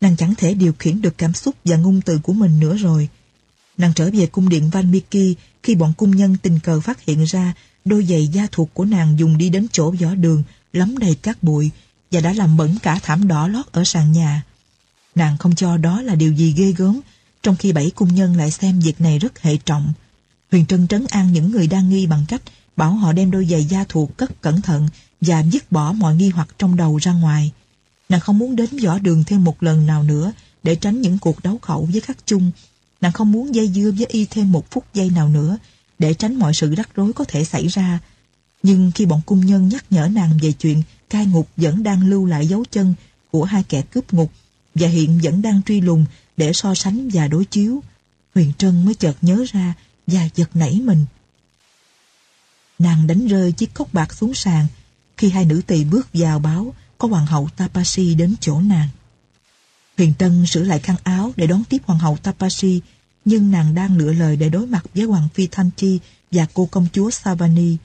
Nàng chẳng thể điều khiển được cảm xúc và ngôn từ của mình nữa rồi. Nàng trở về cung điện Van Miki khi bọn cung nhân tình cờ phát hiện ra đôi giày da thuộc của nàng dùng đi đến chỗ võ đường lấm đầy cát bụi và đã làm bẩn cả thảm đỏ lót ở sàn nhà. Nàng không cho đó là điều gì ghê gớm, trong khi bảy cung nhân lại xem việc này rất hệ trọng. Huyền Trân trấn an những người đang nghi bằng cách bảo họ đem đôi giày da thuộc cất cẩn thận và dứt bỏ mọi nghi hoặc trong đầu ra ngoài. Nàng không muốn đến võ đường thêm một lần nào nữa để tránh những cuộc đấu khẩu với khắc chung. Nàng không muốn dây dưa với y thêm một phút giây nào nữa để tránh mọi sự rắc rối có thể xảy ra. Nhưng khi bọn cung nhân nhắc nhở nàng về chuyện cai ngục vẫn đang lưu lại dấu chân của hai kẻ cướp ngục và hiện vẫn đang truy lùng để so sánh và đối chiếu, Huyền Trân mới chợt nhớ ra và giật nảy mình. Nàng đánh rơi chiếc cốc bạc xuống sàn khi hai nữ tỳ bước vào báo có hoàng hậu Tapasi đến chỗ nàng. Huyền Tân sửa lại khăn áo để đón tiếp hoàng hậu Tapasi nhưng nàng đang lựa lời để đối mặt với hoàng phi Thanh Chi và cô công chúa Savani.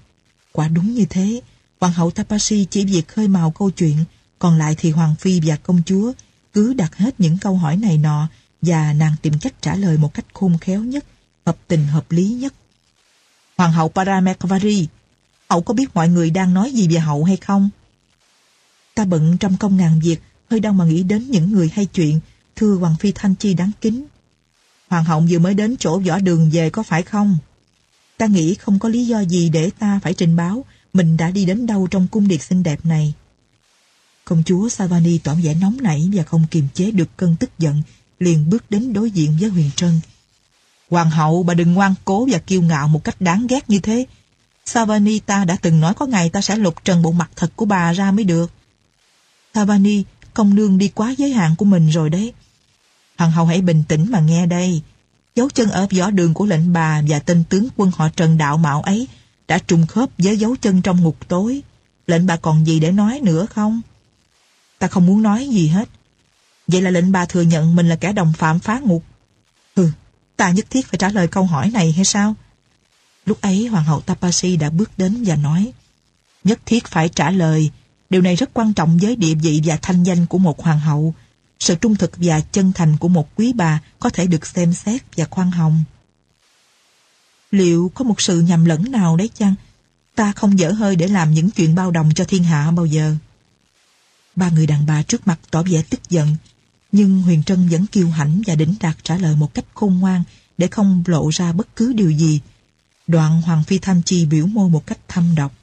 Quả đúng như thế, hoàng hậu Tapasi chỉ việc khơi mào câu chuyện, còn lại thì hoàng phi và công chúa cứ đặt hết những câu hỏi này nọ và nàng tìm cách trả lời một cách khôn khéo nhất, hợp tình hợp lý nhất. Hoàng hậu Paramekvari, hậu có biết mọi người đang nói gì về hậu hay không? Ta bận trăm công ngàn việc, hơi đau mà nghĩ đến những người hay chuyện, thưa Hoàng Phi Thanh Chi đáng kính. Hoàng hậu vừa mới đến chỗ võ đường về có phải không? Ta nghĩ không có lý do gì để ta phải trình báo mình đã đi đến đâu trong cung điện xinh đẹp này. Công chúa Savani tỏ vẻ nóng nảy và không kiềm chế được cơn tức giận, liền bước đến đối diện với Huyền Trân. Hoàng hậu, bà đừng ngoan cố và kiêu ngạo một cách đáng ghét như thế. Savani ta đã từng nói có ngày ta sẽ lục trần bộ mặt thật của bà ra mới được. Savani, công nương đi quá giới hạn của mình rồi đấy. Hoàng hậu hãy bình tĩnh mà nghe đây. Dấu chân ở võ đường của lệnh bà và tên tướng quân họ Trần Đạo Mạo ấy đã trùng khớp với dấu chân trong ngục tối. Lệnh bà còn gì để nói nữa không? Ta không muốn nói gì hết. Vậy là lệnh bà thừa nhận mình là kẻ đồng phạm phá ngục. Hừ, ta nhất thiết phải trả lời câu hỏi này hay sao? Lúc ấy Hoàng hậu Tapasi đã bước đến và nói Nhất thiết phải trả lời Điều này rất quan trọng với địa vị và thanh danh của một hoàng hậu sự trung thực và chân thành của một quý bà có thể được xem xét và khoan hồng. Liệu có một sự nhầm lẫn nào đấy chăng? Ta không dở hơi để làm những chuyện bao đồng cho thiên hạ bao giờ. Ba người đàn bà trước mặt tỏ vẻ tức giận, nhưng Huyền Trân vẫn kiêu hãnh và đỉnh đạt trả lời một cách khôn ngoan để không lộ ra bất cứ điều gì. Đoạn Hoàng Phi Thanh Chi biểu môi một cách thâm độc.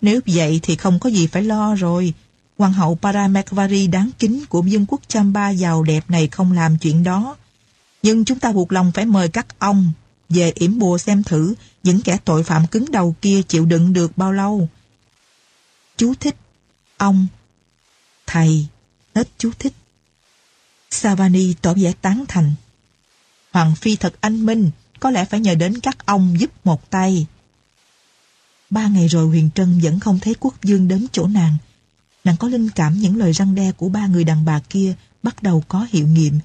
Nếu vậy thì không có gì phải lo rồi. Hoàng hậu Paramekvari đáng kính của dân quốc Chamba giàu đẹp này không làm chuyện đó. Nhưng chúng ta buộc lòng phải mời các ông về yểm bùa xem thử những kẻ tội phạm cứng đầu kia chịu đựng được bao lâu. Chú thích. Ông. Thầy. Hết chú thích. Savani tỏ vẻ tán thành. Hoàng Phi thật anh minh, có lẽ phải nhờ đến các ông giúp một tay. Ba ngày rồi Huyền Trân vẫn không thấy quốc dương đến chỗ nàng. Nàng có linh cảm những lời răng đe của ba người đàn bà kia bắt đầu có hiệu nghiệm.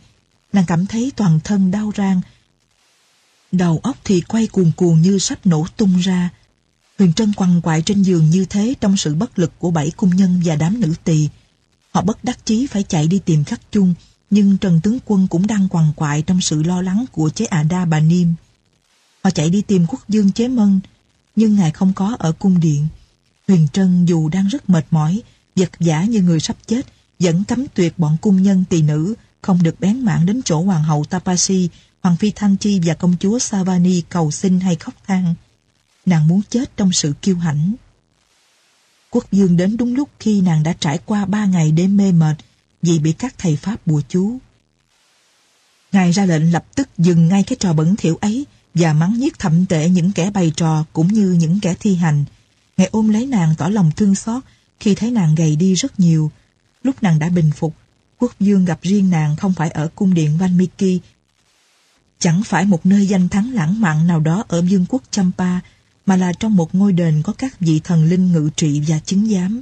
Nàng cảm thấy toàn thân đau rang. Đầu óc thì quay cuồng cuồng như sắp nổ tung ra. Huyền Trân quằn quại trên giường như thế trong sự bất lực của bảy cung nhân và đám nữ tỳ. Họ bất đắc chí phải chạy đi tìm khắc chung, nhưng Trần Tướng Quân cũng đang quằn quại trong sự lo lắng của chế Ả Đa bà Niêm. Họ chạy đi tìm quốc dương chế mân, nhưng ngài không có ở cung điện. Huyền Trân dù đang rất mệt mỏi, giật giả như người sắp chết, vẫn cấm tuyệt bọn cung nhân tỳ nữ, không được bén mảng đến chỗ hoàng hậu Tapasi, hoàng phi Thanh Chi và công chúa Savani cầu xin hay khóc than. Nàng muốn chết trong sự kiêu hãnh. Quốc dương đến đúng lúc khi nàng đã trải qua ba ngày đêm mê mệt vì bị các thầy Pháp bùa chú. Ngài ra lệnh lập tức dừng ngay cái trò bẩn thỉu ấy và mắng nhiếc thậm tệ những kẻ bày trò cũng như những kẻ thi hành. Ngài ôm lấy nàng tỏ lòng thương xót khi thấy nàng gầy đi rất nhiều. Lúc nàng đã bình phục, quốc dương gặp riêng nàng không phải ở cung điện Van Miki Chẳng phải một nơi danh thắng lãng mạn nào đó ở vương quốc Champa, mà là trong một ngôi đền có các vị thần linh ngự trị và chứng giám.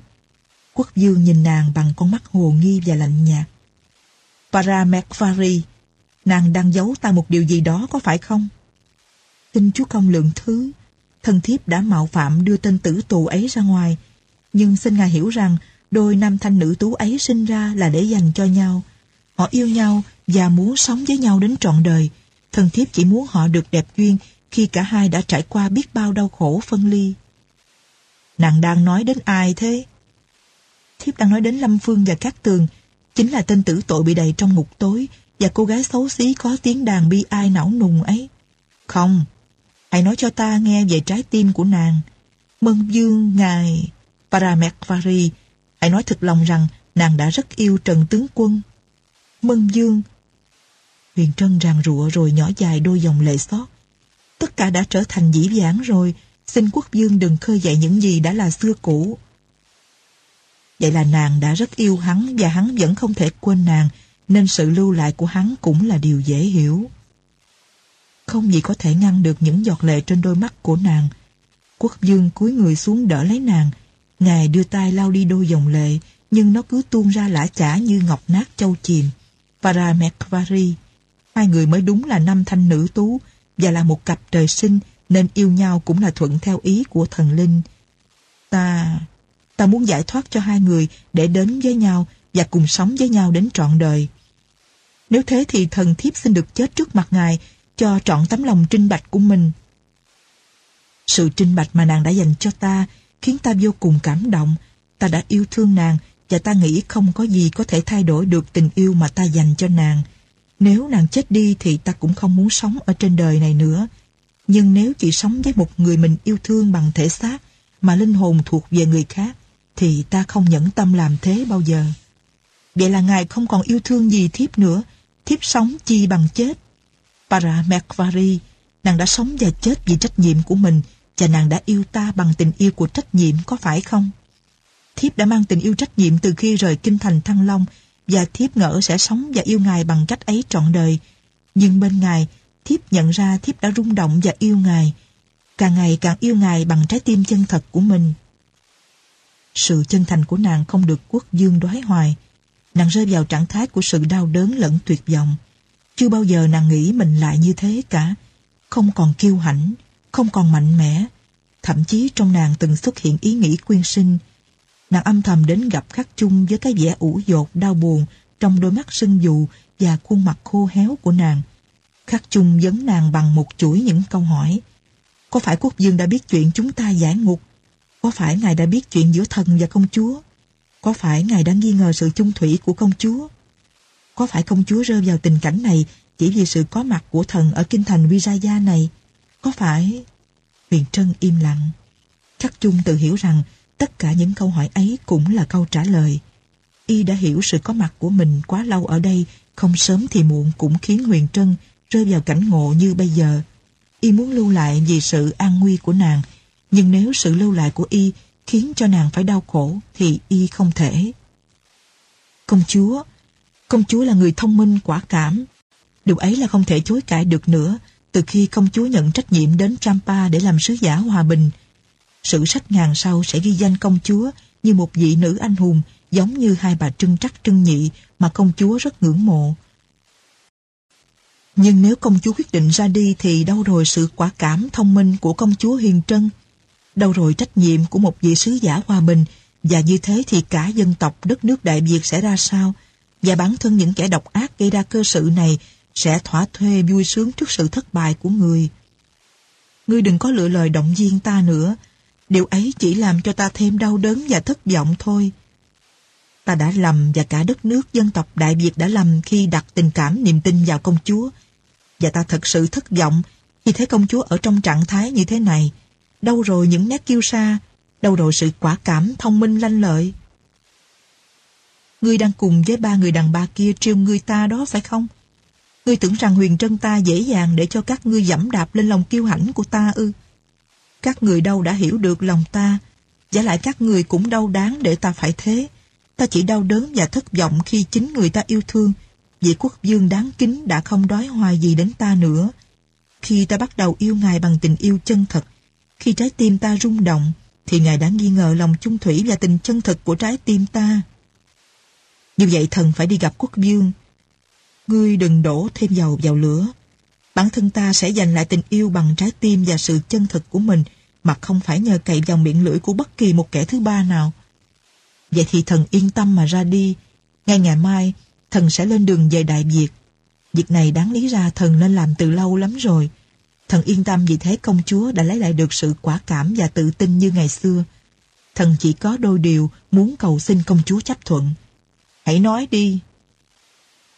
Quốc dương nhìn nàng bằng con mắt hồ nghi và lạnh nhạt. Paramekvari, nàng đang giấu ta một điều gì đó có phải không? Xin chúa công lượng thứ, thần thiếp đã mạo phạm đưa tên tử tù ấy ra ngoài, nhưng xin ngài hiểu rằng đôi nam thanh nữ tú ấy sinh ra là để dành cho nhau. Họ yêu nhau và muốn sống với nhau đến trọn đời. thần thiếp chỉ muốn họ được đẹp duyên khi cả hai đã trải qua biết bao đau khổ phân ly. Nàng đang nói đến ai thế? Thiếp đang nói đến Lâm Phương và Cát Tường, chính là tên tử tội bị đầy trong ngục tối và cô gái xấu xí có tiếng đàn bi ai não nùng ấy. Không, hãy nói cho ta nghe về trái tim của nàng. Mân dương ngài Paramekvari, hãy nói thật lòng rằng nàng đã rất yêu Trần Tướng Quân. Mân dương Huyền Trân ràng rụa rồi nhỏ dài đôi dòng lệ xót. Tất cả đã trở thành dĩ vãng rồi, xin quốc dương đừng khơi dậy những gì đã là xưa cũ. Vậy là nàng đã rất yêu hắn và hắn vẫn không thể quên nàng, nên sự lưu lại của hắn cũng là điều dễ hiểu. Không gì có thể ngăn được những giọt lệ trên đôi mắt của nàng. Quốc dương cúi người xuống đỡ lấy nàng. Ngài đưa tay lau đi đôi dòng lệ, nhưng nó cứ tuôn ra lã chả như ngọc nát châu chìm. Paramekvari, hai người mới đúng là năm thanh nữ tú và là một cặp trời sinh nên yêu nhau cũng là thuận theo ý của thần linh. Ta, ta muốn giải thoát cho hai người để đến với nhau và cùng sống với nhau đến trọn đời. Nếu thế thì thần thiếp xin được chết trước mặt ngài cho trọn tấm lòng trinh bạch của mình. Sự trinh bạch mà nàng đã dành cho ta khiến ta vô cùng cảm động. Ta đã yêu thương nàng và ta nghĩ không có gì có thể thay đổi được tình yêu mà ta dành cho nàng. Nếu nàng chết đi thì ta cũng không muốn sống ở trên đời này nữa. Nhưng nếu chỉ sống với một người mình yêu thương bằng thể xác mà linh hồn thuộc về người khác thì ta không nhẫn tâm làm thế bao giờ. Vậy là ngài không còn yêu thương gì thiếp nữa, thiếp sống chi bằng chết. Para Paramekvari, nàng đã sống và chết vì trách nhiệm của mình và nàng đã yêu ta bằng tình yêu của trách nhiệm có phải không? Thiếp đã mang tình yêu trách nhiệm từ khi rời kinh thành Thăng Long và thiếp ngỡ sẽ sống và yêu ngài bằng cách ấy trọn đời. Nhưng bên ngài, thiếp nhận ra thiếp đã rung động và yêu ngài. Càng ngày càng yêu ngài bằng trái tim chân thật của mình. Sự chân thành của nàng không được quốc dương đoái hoài. Nàng rơi vào trạng thái của sự đau đớn lẫn tuyệt vọng. Chưa bao giờ nàng nghĩ mình lại như thế cả. Không còn kiêu hãnh, không còn mạnh mẽ. Thậm chí trong nàng từng xuất hiện ý nghĩ quyên sinh. Nàng âm thầm đến gặp khắc chung với cái vẻ ủ dột đau buồn trong đôi mắt sưng dù và khuôn mặt khô héo của nàng. Khắc chung vấn nàng bằng một chuỗi những câu hỏi. Có phải quốc dương đã biết chuyện chúng ta giải ngục? Có phải ngài đã biết chuyện giữa thần và công chúa? Có phải ngài đã nghi ngờ sự chung thủy của công chúa? Có phải công chúa rơi vào tình cảnh này chỉ vì sự có mặt của thần ở kinh thành Vijaya này? Có phải... Huyền Trân im lặng. chắc chung tự hiểu rằng tất cả những câu hỏi ấy cũng là câu trả lời. Y đã hiểu sự có mặt của mình quá lâu ở đây, không sớm thì muộn cũng khiến Huyền Trân rơi vào cảnh ngộ như bây giờ. Y muốn lưu lại vì sự an nguy của nàng, nhưng nếu sự lưu lại của Y khiến cho nàng phải đau khổ thì Y không thể. Công chúa, công chúa là người thông minh, quả cảm. Điều ấy là không thể chối cãi được nữa, từ khi công chúa nhận trách nhiệm đến Champa để làm sứ giả hòa bình. Sử sách ngàn sau sẽ ghi danh công chúa như một vị nữ anh hùng, giống như hai bà trưng trắc trưng nhị mà công chúa rất ngưỡng mộ. Nhưng nếu công chúa quyết định ra đi thì đâu rồi sự quả cảm thông minh của công chúa Hiền Trân? Đâu rồi trách nhiệm của một vị sứ giả hòa bình và như thế thì cả dân tộc đất nước Đại Việt sẽ ra sao? Và bản thân những kẻ độc ác gây ra cơ sự này sẽ thỏa thuê vui sướng trước sự thất bại của người. Ngươi đừng có lựa lời động viên ta nữa. Điều ấy chỉ làm cho ta thêm đau đớn và thất vọng thôi. Ta đã lầm và cả đất nước dân tộc Đại Việt đã lầm khi đặt tình cảm niềm tin vào công chúa. Và ta thật sự thất vọng khi thấy công chúa ở trong trạng thái như thế này. Đâu rồi những nét kiêu sa, đâu rồi sự quả cảm thông minh lanh lợi. Ngươi đang cùng với ba người đàn bà kia trêu ngươi ta đó phải không? Ngươi tưởng rằng huyền trân ta dễ dàng để cho các ngươi dẫm đạp lên lòng kiêu hãnh của ta ư? Các người đâu đã hiểu được lòng ta, giả lại các người cũng đau đáng để ta phải thế. Ta chỉ đau đớn và thất vọng khi chính người ta yêu thương vị quốc dương đáng kính đã không đói hoài gì đến ta nữa. Khi ta bắt đầu yêu Ngài bằng tình yêu chân thật, khi trái tim ta rung động, thì Ngài đã nghi ngờ lòng chung thủy và tình chân thật của trái tim ta. Như vậy thần phải đi gặp quốc dương. Ngươi đừng đổ thêm dầu vào lửa. Bản thân ta sẽ giành lại tình yêu bằng trái tim và sự chân thực của mình mà không phải nhờ cậy vào miệng lưỡi của bất kỳ một kẻ thứ ba nào. Vậy thì thần yên tâm mà ra đi. Ngay ngày mai, thần sẽ lên đường về Đại Việt. Việc này đáng lý ra thần nên làm từ lâu lắm rồi. Thần yên tâm vì thế công chúa đã lấy lại được sự quả cảm và tự tin như ngày xưa. Thần chỉ có đôi điều muốn cầu xin công chúa chấp thuận. Hãy nói đi.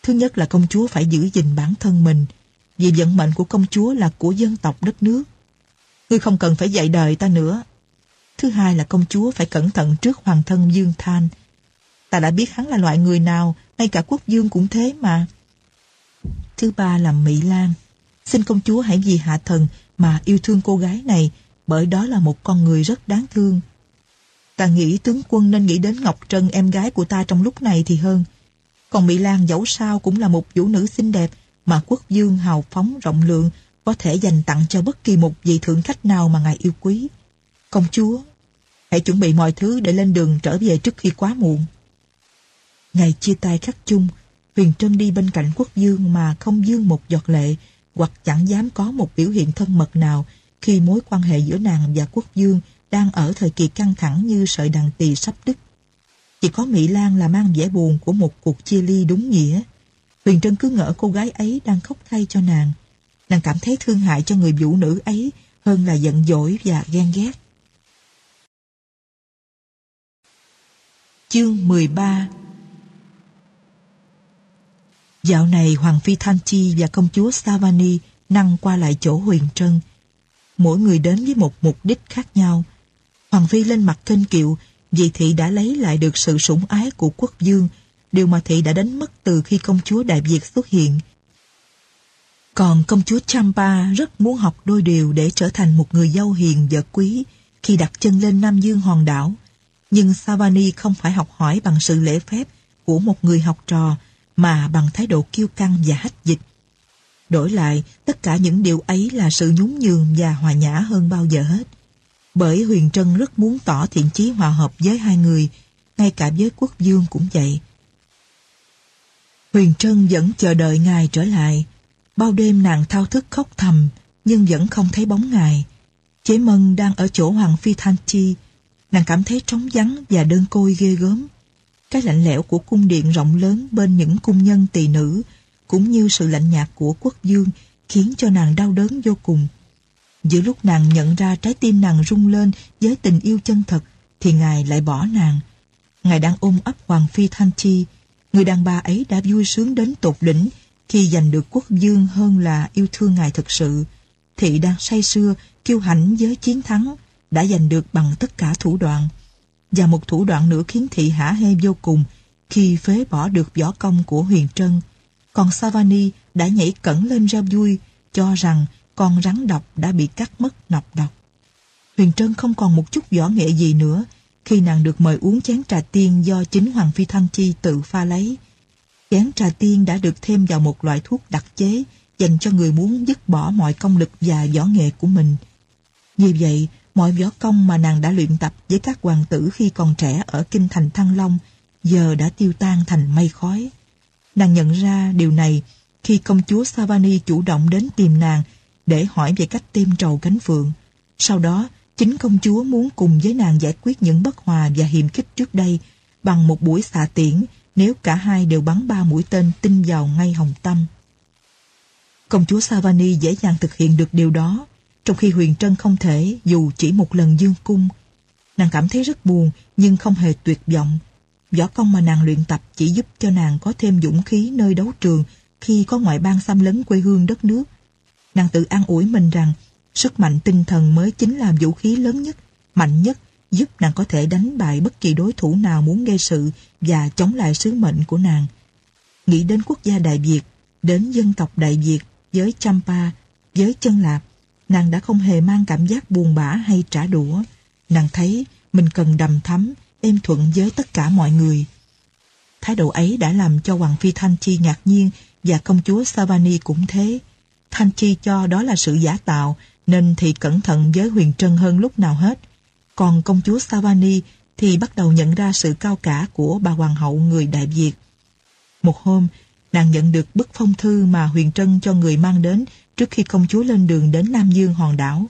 Thứ nhất là công chúa phải giữ gìn bản thân mình, vì vận mệnh của công chúa là của dân tộc đất nước. Ngươi không cần phải dạy đời ta nữa. Thứ hai là công chúa phải cẩn thận trước hoàng thân Dương Thanh. Ta đã biết hắn là loại người nào, ngay cả quốc dương cũng thế mà. Thứ ba là Mỹ Lan. Xin công chúa hãy vì hạ thần mà yêu thương cô gái này, bởi đó là một con người rất đáng thương. Ta nghĩ tướng quân nên nghĩ đến Ngọc Trân em gái của ta trong lúc này thì hơn. Còn Mỹ Lan dẫu sao cũng là một vũ nữ xinh đẹp mà quốc dương hào phóng rộng lượng có thể dành tặng cho bất kỳ một vị thượng khách nào mà ngài yêu quý. Công chúa, hãy chuẩn bị mọi thứ để lên đường trở về trước khi quá muộn. Ngày chia tay khắc chung, Huyền Trân đi bên cạnh quốc dương mà không dương một giọt lệ hoặc chẳng dám có một biểu hiện thân mật nào khi mối quan hệ giữa nàng và quốc dương đang ở thời kỳ căng thẳng như sợi đàn tỳ sắp đứt. Chỉ có Mỹ Lan là mang vẻ buồn của một cuộc chia ly đúng nghĩa. Huyền Trân cứ ngỡ cô gái ấy đang khóc thay cho nàng. Nàng cảm thấy thương hại cho người vũ nữ ấy hơn là giận dỗi và ghen ghét. Chương 13 Dạo này Hoàng Phi Thanh Chi và công chúa Savani năng qua lại chỗ Huyền Trân. Mỗi người đến với một mục đích khác nhau. Hoàng Phi lên mặt kênh kiệu vì thị đã lấy lại được sự sủng ái của quốc dương, điều mà thị đã đánh mất từ khi công chúa Đại Việt xuất hiện. Còn công chúa Champa rất muốn học đôi điều để trở thành một người dâu hiền vợ quý khi đặt chân lên Nam Dương hòn đảo. Nhưng Savani không phải học hỏi bằng sự lễ phép của một người học trò mà bằng thái độ kiêu căng và hách dịch. Đổi lại, tất cả những điều ấy là sự nhún nhường và hòa nhã hơn bao giờ hết. Bởi Huyền Trân rất muốn tỏ thiện chí hòa hợp với hai người, ngay cả với quốc dương cũng vậy. Huyền Trân vẫn chờ đợi ngài trở lại. Bao đêm nàng thao thức khóc thầm, nhưng vẫn không thấy bóng ngài. Chế Mân đang ở chỗ Hoàng Phi Thanh Chi. Nàng cảm thấy trống vắng và đơn côi ghê gớm. Cái lạnh lẽo của cung điện rộng lớn bên những cung nhân tỳ nữ, cũng như sự lạnh nhạt của quốc dương, khiến cho nàng đau đớn vô cùng. Giữa lúc nàng nhận ra trái tim nàng rung lên với tình yêu chân thật, thì Ngài lại bỏ nàng. Ngài đang ôm ấp Hoàng Phi Thanh Chi. Người đàn bà ấy đã vui sướng đến tột đỉnh khi giành được quốc dương hơn là yêu thương Ngài thực sự. Thị đang say sưa, kiêu hãnh với chiến thắng, đã giành được bằng tất cả thủ đoạn. Và một thủ đoạn nữa khiến thị hả hê vô cùng khi phế bỏ được võ công của Huyền Trân. Còn Savani đã nhảy cẩn lên ra vui, cho rằng con rắn độc đã bị cắt mất nọc độc. Huyền Trân không còn một chút võ nghệ gì nữa khi nàng được mời uống chén trà tiên do chính Hoàng Phi Thanh Chi tự pha lấy. Chén trà tiên đã được thêm vào một loại thuốc đặc chế dành cho người muốn dứt bỏ mọi công lực và võ nghệ của mình. Như vậy, mọi võ công mà nàng đã luyện tập với các hoàng tử khi còn trẻ ở kinh thành Thăng Long giờ đã tiêu tan thành mây khói. Nàng nhận ra điều này khi công chúa Savani chủ động đến tìm nàng để hỏi về cách tiêm trầu cánh phượng. Sau đó, chính công chúa muốn cùng với nàng giải quyết những bất hòa và hiềm khích trước đây bằng một buổi xạ tiễn nếu cả hai đều bắn ba mũi tên tinh vào ngay hồng tâm. Công chúa Savani dễ dàng thực hiện được điều đó, trong khi Huyền Trân không thể dù chỉ một lần dương cung. Nàng cảm thấy rất buồn nhưng không hề tuyệt vọng. Võ công mà nàng luyện tập chỉ giúp cho nàng có thêm dũng khí nơi đấu trường khi có ngoại bang xâm lấn quê hương đất nước. Nàng tự an ủi mình rằng sức mạnh tinh thần mới chính là vũ khí lớn nhất, mạnh nhất giúp nàng có thể đánh bại bất kỳ đối thủ nào muốn gây sự và chống lại sứ mệnh của nàng. Nghĩ đến quốc gia Đại Việt, đến dân tộc Đại Việt với Champa, với chân lạp, nàng đã không hề mang cảm giác buồn bã hay trả đũa. Nàng thấy mình cần đầm thắm, êm thuận với tất cả mọi người. Thái độ ấy đã làm cho Hoàng Phi Thanh Chi ngạc nhiên và công chúa Savani cũng thế. Thanh Chi cho đó là sự giả tạo nên thì cẩn thận với Huyền Trân hơn lúc nào hết. Còn công chúa Savani thì bắt đầu nhận ra sự cao cả của bà hoàng hậu người Đại Việt. Một hôm, nàng nhận được bức phong thư mà Huyền Trân cho người mang đến trước khi công chúa lên đường đến Nam Dương hòn đảo.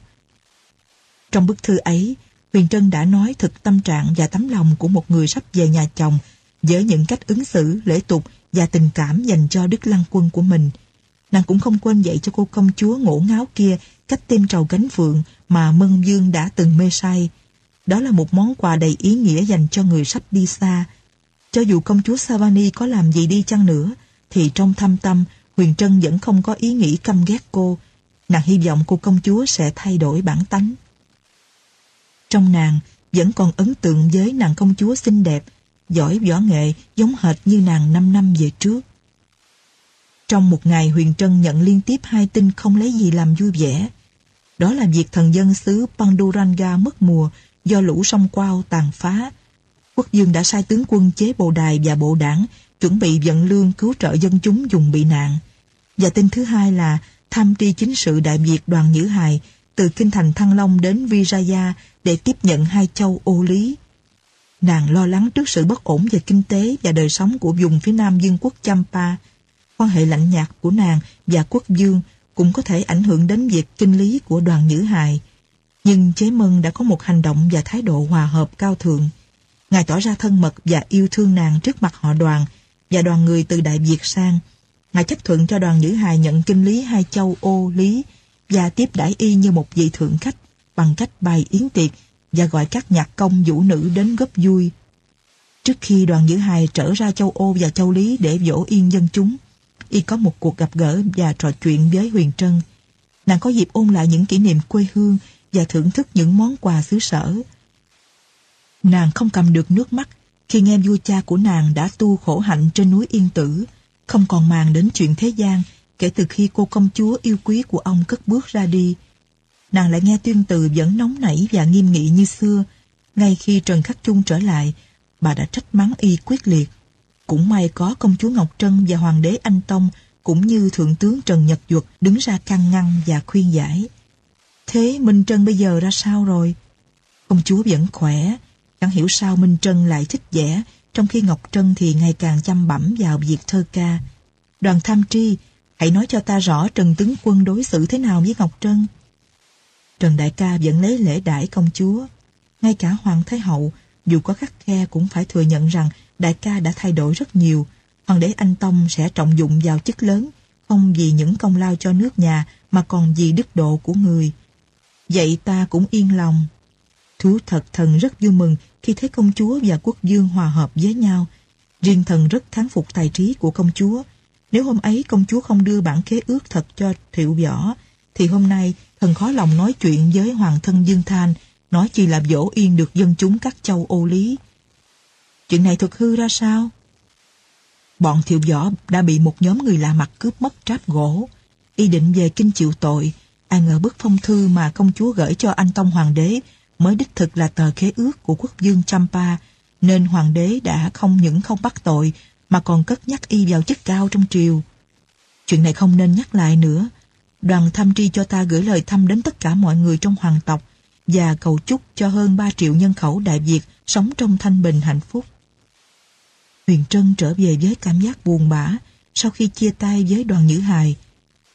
Trong bức thư ấy, Huyền Trân đã nói thực tâm trạng và tấm lòng của một người sắp về nhà chồng với những cách ứng xử, lễ tục và tình cảm dành cho Đức Lăng Quân của mình. Nàng cũng không quên dạy cho cô công chúa ngổ ngáo kia cách tên trầu cánh phượng mà Mân Dương đã từng mê say. Đó là một món quà đầy ý nghĩa dành cho người sắp đi xa. Cho dù công chúa Savani có làm gì đi chăng nữa, thì trong thâm tâm, Huyền Trân vẫn không có ý nghĩ căm ghét cô. Nàng hy vọng cô công chúa sẽ thay đổi bản tánh. Trong nàng, vẫn còn ấn tượng với nàng công chúa xinh đẹp, giỏi võ nghệ giống hệt như nàng 5 năm về trước. Trong một ngày Huyền Trân nhận liên tiếp hai tin không lấy gì làm vui vẻ. Đó là việc thần dân xứ Panduranga mất mùa do lũ sông Quao tàn phá. Quốc dương đã sai tướng quân chế bộ đài và bộ đảng chuẩn bị vận lương cứu trợ dân chúng dùng bị nạn. Và tin thứ hai là tham tri chính sự Đại Việt đoàn Nhữ Hài từ kinh thành Thăng Long đến Viraya để tiếp nhận hai châu ô lý. Nàng lo lắng trước sự bất ổn về kinh tế và đời sống của vùng phía nam dương quốc Champa. Quan hệ lạnh nhạt của nàng và quốc dương cũng có thể ảnh hưởng đến việc kinh lý của đoàn Nhữ Hài. Nhưng Chế Mân đã có một hành động và thái độ hòa hợp cao thượng. Ngài tỏ ra thân mật và yêu thương nàng trước mặt họ đoàn và đoàn người từ Đại Việt sang. Ngài chấp thuận cho đoàn Nhữ Hài nhận kinh lý hai châu ô lý và tiếp đãi y như một vị thượng khách bằng cách bày yến tiệc và gọi các nhạc công vũ nữ đến góp vui. Trước khi đoàn Nhữ Hài trở ra châu Ô và châu Lý để dỗ yên dân chúng, y có một cuộc gặp gỡ và trò chuyện với Huyền Trân. Nàng có dịp ôn lại những kỷ niệm quê hương và thưởng thức những món quà xứ sở. Nàng không cầm được nước mắt khi nghe vua cha của nàng đã tu khổ hạnh trên núi Yên Tử, không còn màng đến chuyện thế gian kể từ khi cô công chúa yêu quý của ông cất bước ra đi. Nàng lại nghe tuyên từ vẫn nóng nảy và nghiêm nghị như xưa. Ngay khi Trần Khắc Trung trở lại, bà đã trách mắng y quyết liệt. Cũng may có công chúa Ngọc Trân và Hoàng đế Anh Tông cũng như Thượng tướng Trần Nhật Duật đứng ra can ngăn và khuyên giải. Thế Minh Trân bây giờ ra sao rồi? Công chúa vẫn khỏe, chẳng hiểu sao Minh Trân lại thích vẽ, trong khi Ngọc Trân thì ngày càng chăm bẩm vào việc thơ ca. Đoàn Tham Tri, hãy nói cho ta rõ Trần Tướng Quân đối xử thế nào với Ngọc Trân. Trần Đại ca vẫn lấy lễ đãi công chúa. Ngay cả Hoàng Thái Hậu, dù có khắc khe cũng phải thừa nhận rằng đại ca đã thay đổi rất nhiều. Hoàng đế Anh Tông sẽ trọng dụng vào chức lớn, không vì những công lao cho nước nhà mà còn vì đức độ của người. Vậy ta cũng yên lòng. Thú thật thần rất vui mừng khi thấy công chúa và quốc dương hòa hợp với nhau. Riêng thần rất thán phục tài trí của công chúa. Nếu hôm ấy công chúa không đưa bản kế ước thật cho thiệu võ, thì hôm nay thần khó lòng nói chuyện với hoàng thân Dương Thanh, nói chi làm dỗ yên được dân chúng các châu ô lý. Chuyện này thực hư ra sao? Bọn thiệu võ đã bị một nhóm người lạ mặt cướp mất tráp gỗ. Y định về kinh chịu tội, ai ngờ bức phong thư mà công chúa gửi cho anh Tông Hoàng đế mới đích thực là tờ khế ước của quốc dương Champa, nên hoàng đế đã không những không bắt tội mà còn cất nhắc y vào chức cao trong triều. Chuyện này không nên nhắc lại nữa, đoàn thăm tri cho ta gửi lời thăm đến tất cả mọi người trong hoàng tộc và cầu chúc cho hơn 3 triệu nhân khẩu Đại Việt sống trong thanh bình hạnh phúc. Huyền Trân trở về với cảm giác buồn bã sau khi chia tay với đoàn Nhữ Hài.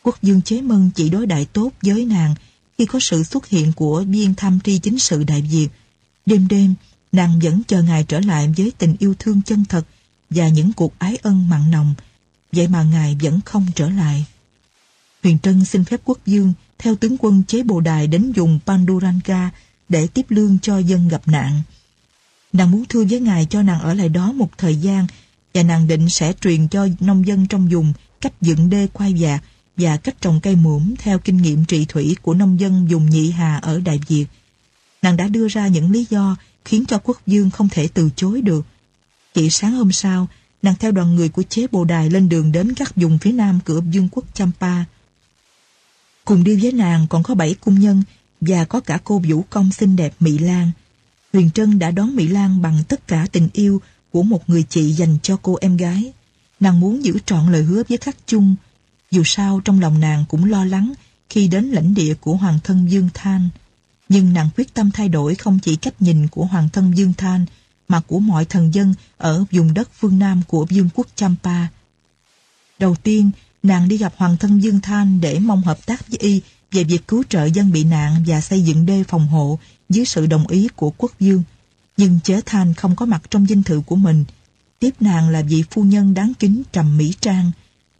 Quốc dương chế mân chỉ đối đại tốt với nàng khi có sự xuất hiện của viên tham tri chính sự Đại Việt. Đêm đêm, nàng vẫn chờ ngài trở lại với tình yêu thương chân thật và những cuộc ái ân mặn nồng. Vậy mà ngài vẫn không trở lại. Huyền Trân xin phép quốc dương theo tướng quân chế bồ đài đến dùng Panduranga để tiếp lương cho dân gặp nạn. Nàng muốn thưa với ngài cho nàng ở lại đó một thời gian và nàng định sẽ truyền cho nông dân trong vùng cách dựng đê khoai vạc và cách trồng cây muỗng theo kinh nghiệm trị thủy của nông dân vùng Nhị Hà ở Đại Việt. Nàng đã đưa ra những lý do khiến cho quốc dương không thể từ chối được. Chỉ sáng hôm sau, nàng theo đoàn người của chế bồ đài lên đường đến các vùng phía nam cửa vương quốc Champa. Cùng đi với nàng còn có bảy cung nhân và có cả cô vũ công xinh đẹp Mỹ Lan. Huyền Trân đã đón Mỹ Lan bằng tất cả tình yêu của một người chị dành cho cô em gái. Nàng muốn giữ trọn lời hứa với khắc chung. Dù sao trong lòng nàng cũng lo lắng khi đến lãnh địa của hoàng thân Dương Than. Nhưng nàng quyết tâm thay đổi không chỉ cách nhìn của hoàng thân Dương Than mà của mọi thần dân ở vùng đất phương Nam của vương quốc Champa. Đầu tiên, nàng đi gặp hoàng thân Dương Than để mong hợp tác với y về việc cứu trợ dân bị nạn và xây dựng đê phòng hộ dưới sự đồng ý của quốc dương. Nhưng chế thanh không có mặt trong dinh thự của mình. Tiếp nàng là vị phu nhân đáng kính Trầm Mỹ Trang.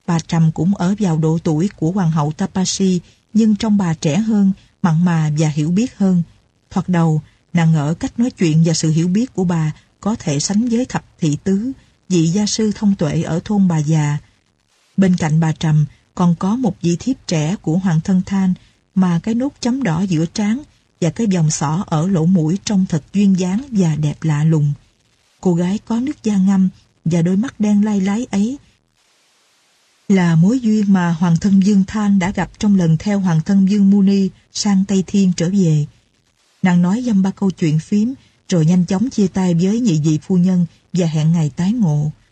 Bà Trầm cũng ở vào độ tuổi của hoàng hậu Tapashi nhưng trong bà trẻ hơn, mặn mà và hiểu biết hơn. Thoạt đầu, nàng ngỡ cách nói chuyện và sự hiểu biết của bà có thể sánh với thập thị tứ, vị gia sư thông tuệ ở thôn bà già. Bên cạnh bà Trầm, còn có một vị thiếp trẻ của Hoàng thân Than mà cái nốt chấm đỏ giữa trán và cái vòng sỏ ở lỗ mũi trông thật duyên dáng và đẹp lạ lùng. Cô gái có nước da ngâm và đôi mắt đen lai lái ấy là mối duyên mà Hoàng thân Dương Than đã gặp trong lần theo Hoàng thân Dương Muni sang Tây Thiên trở về. Nàng nói dăm ba câu chuyện phím, rồi nhanh chóng chia tay với nhị vị phu nhân và hẹn ngày tái ngộ.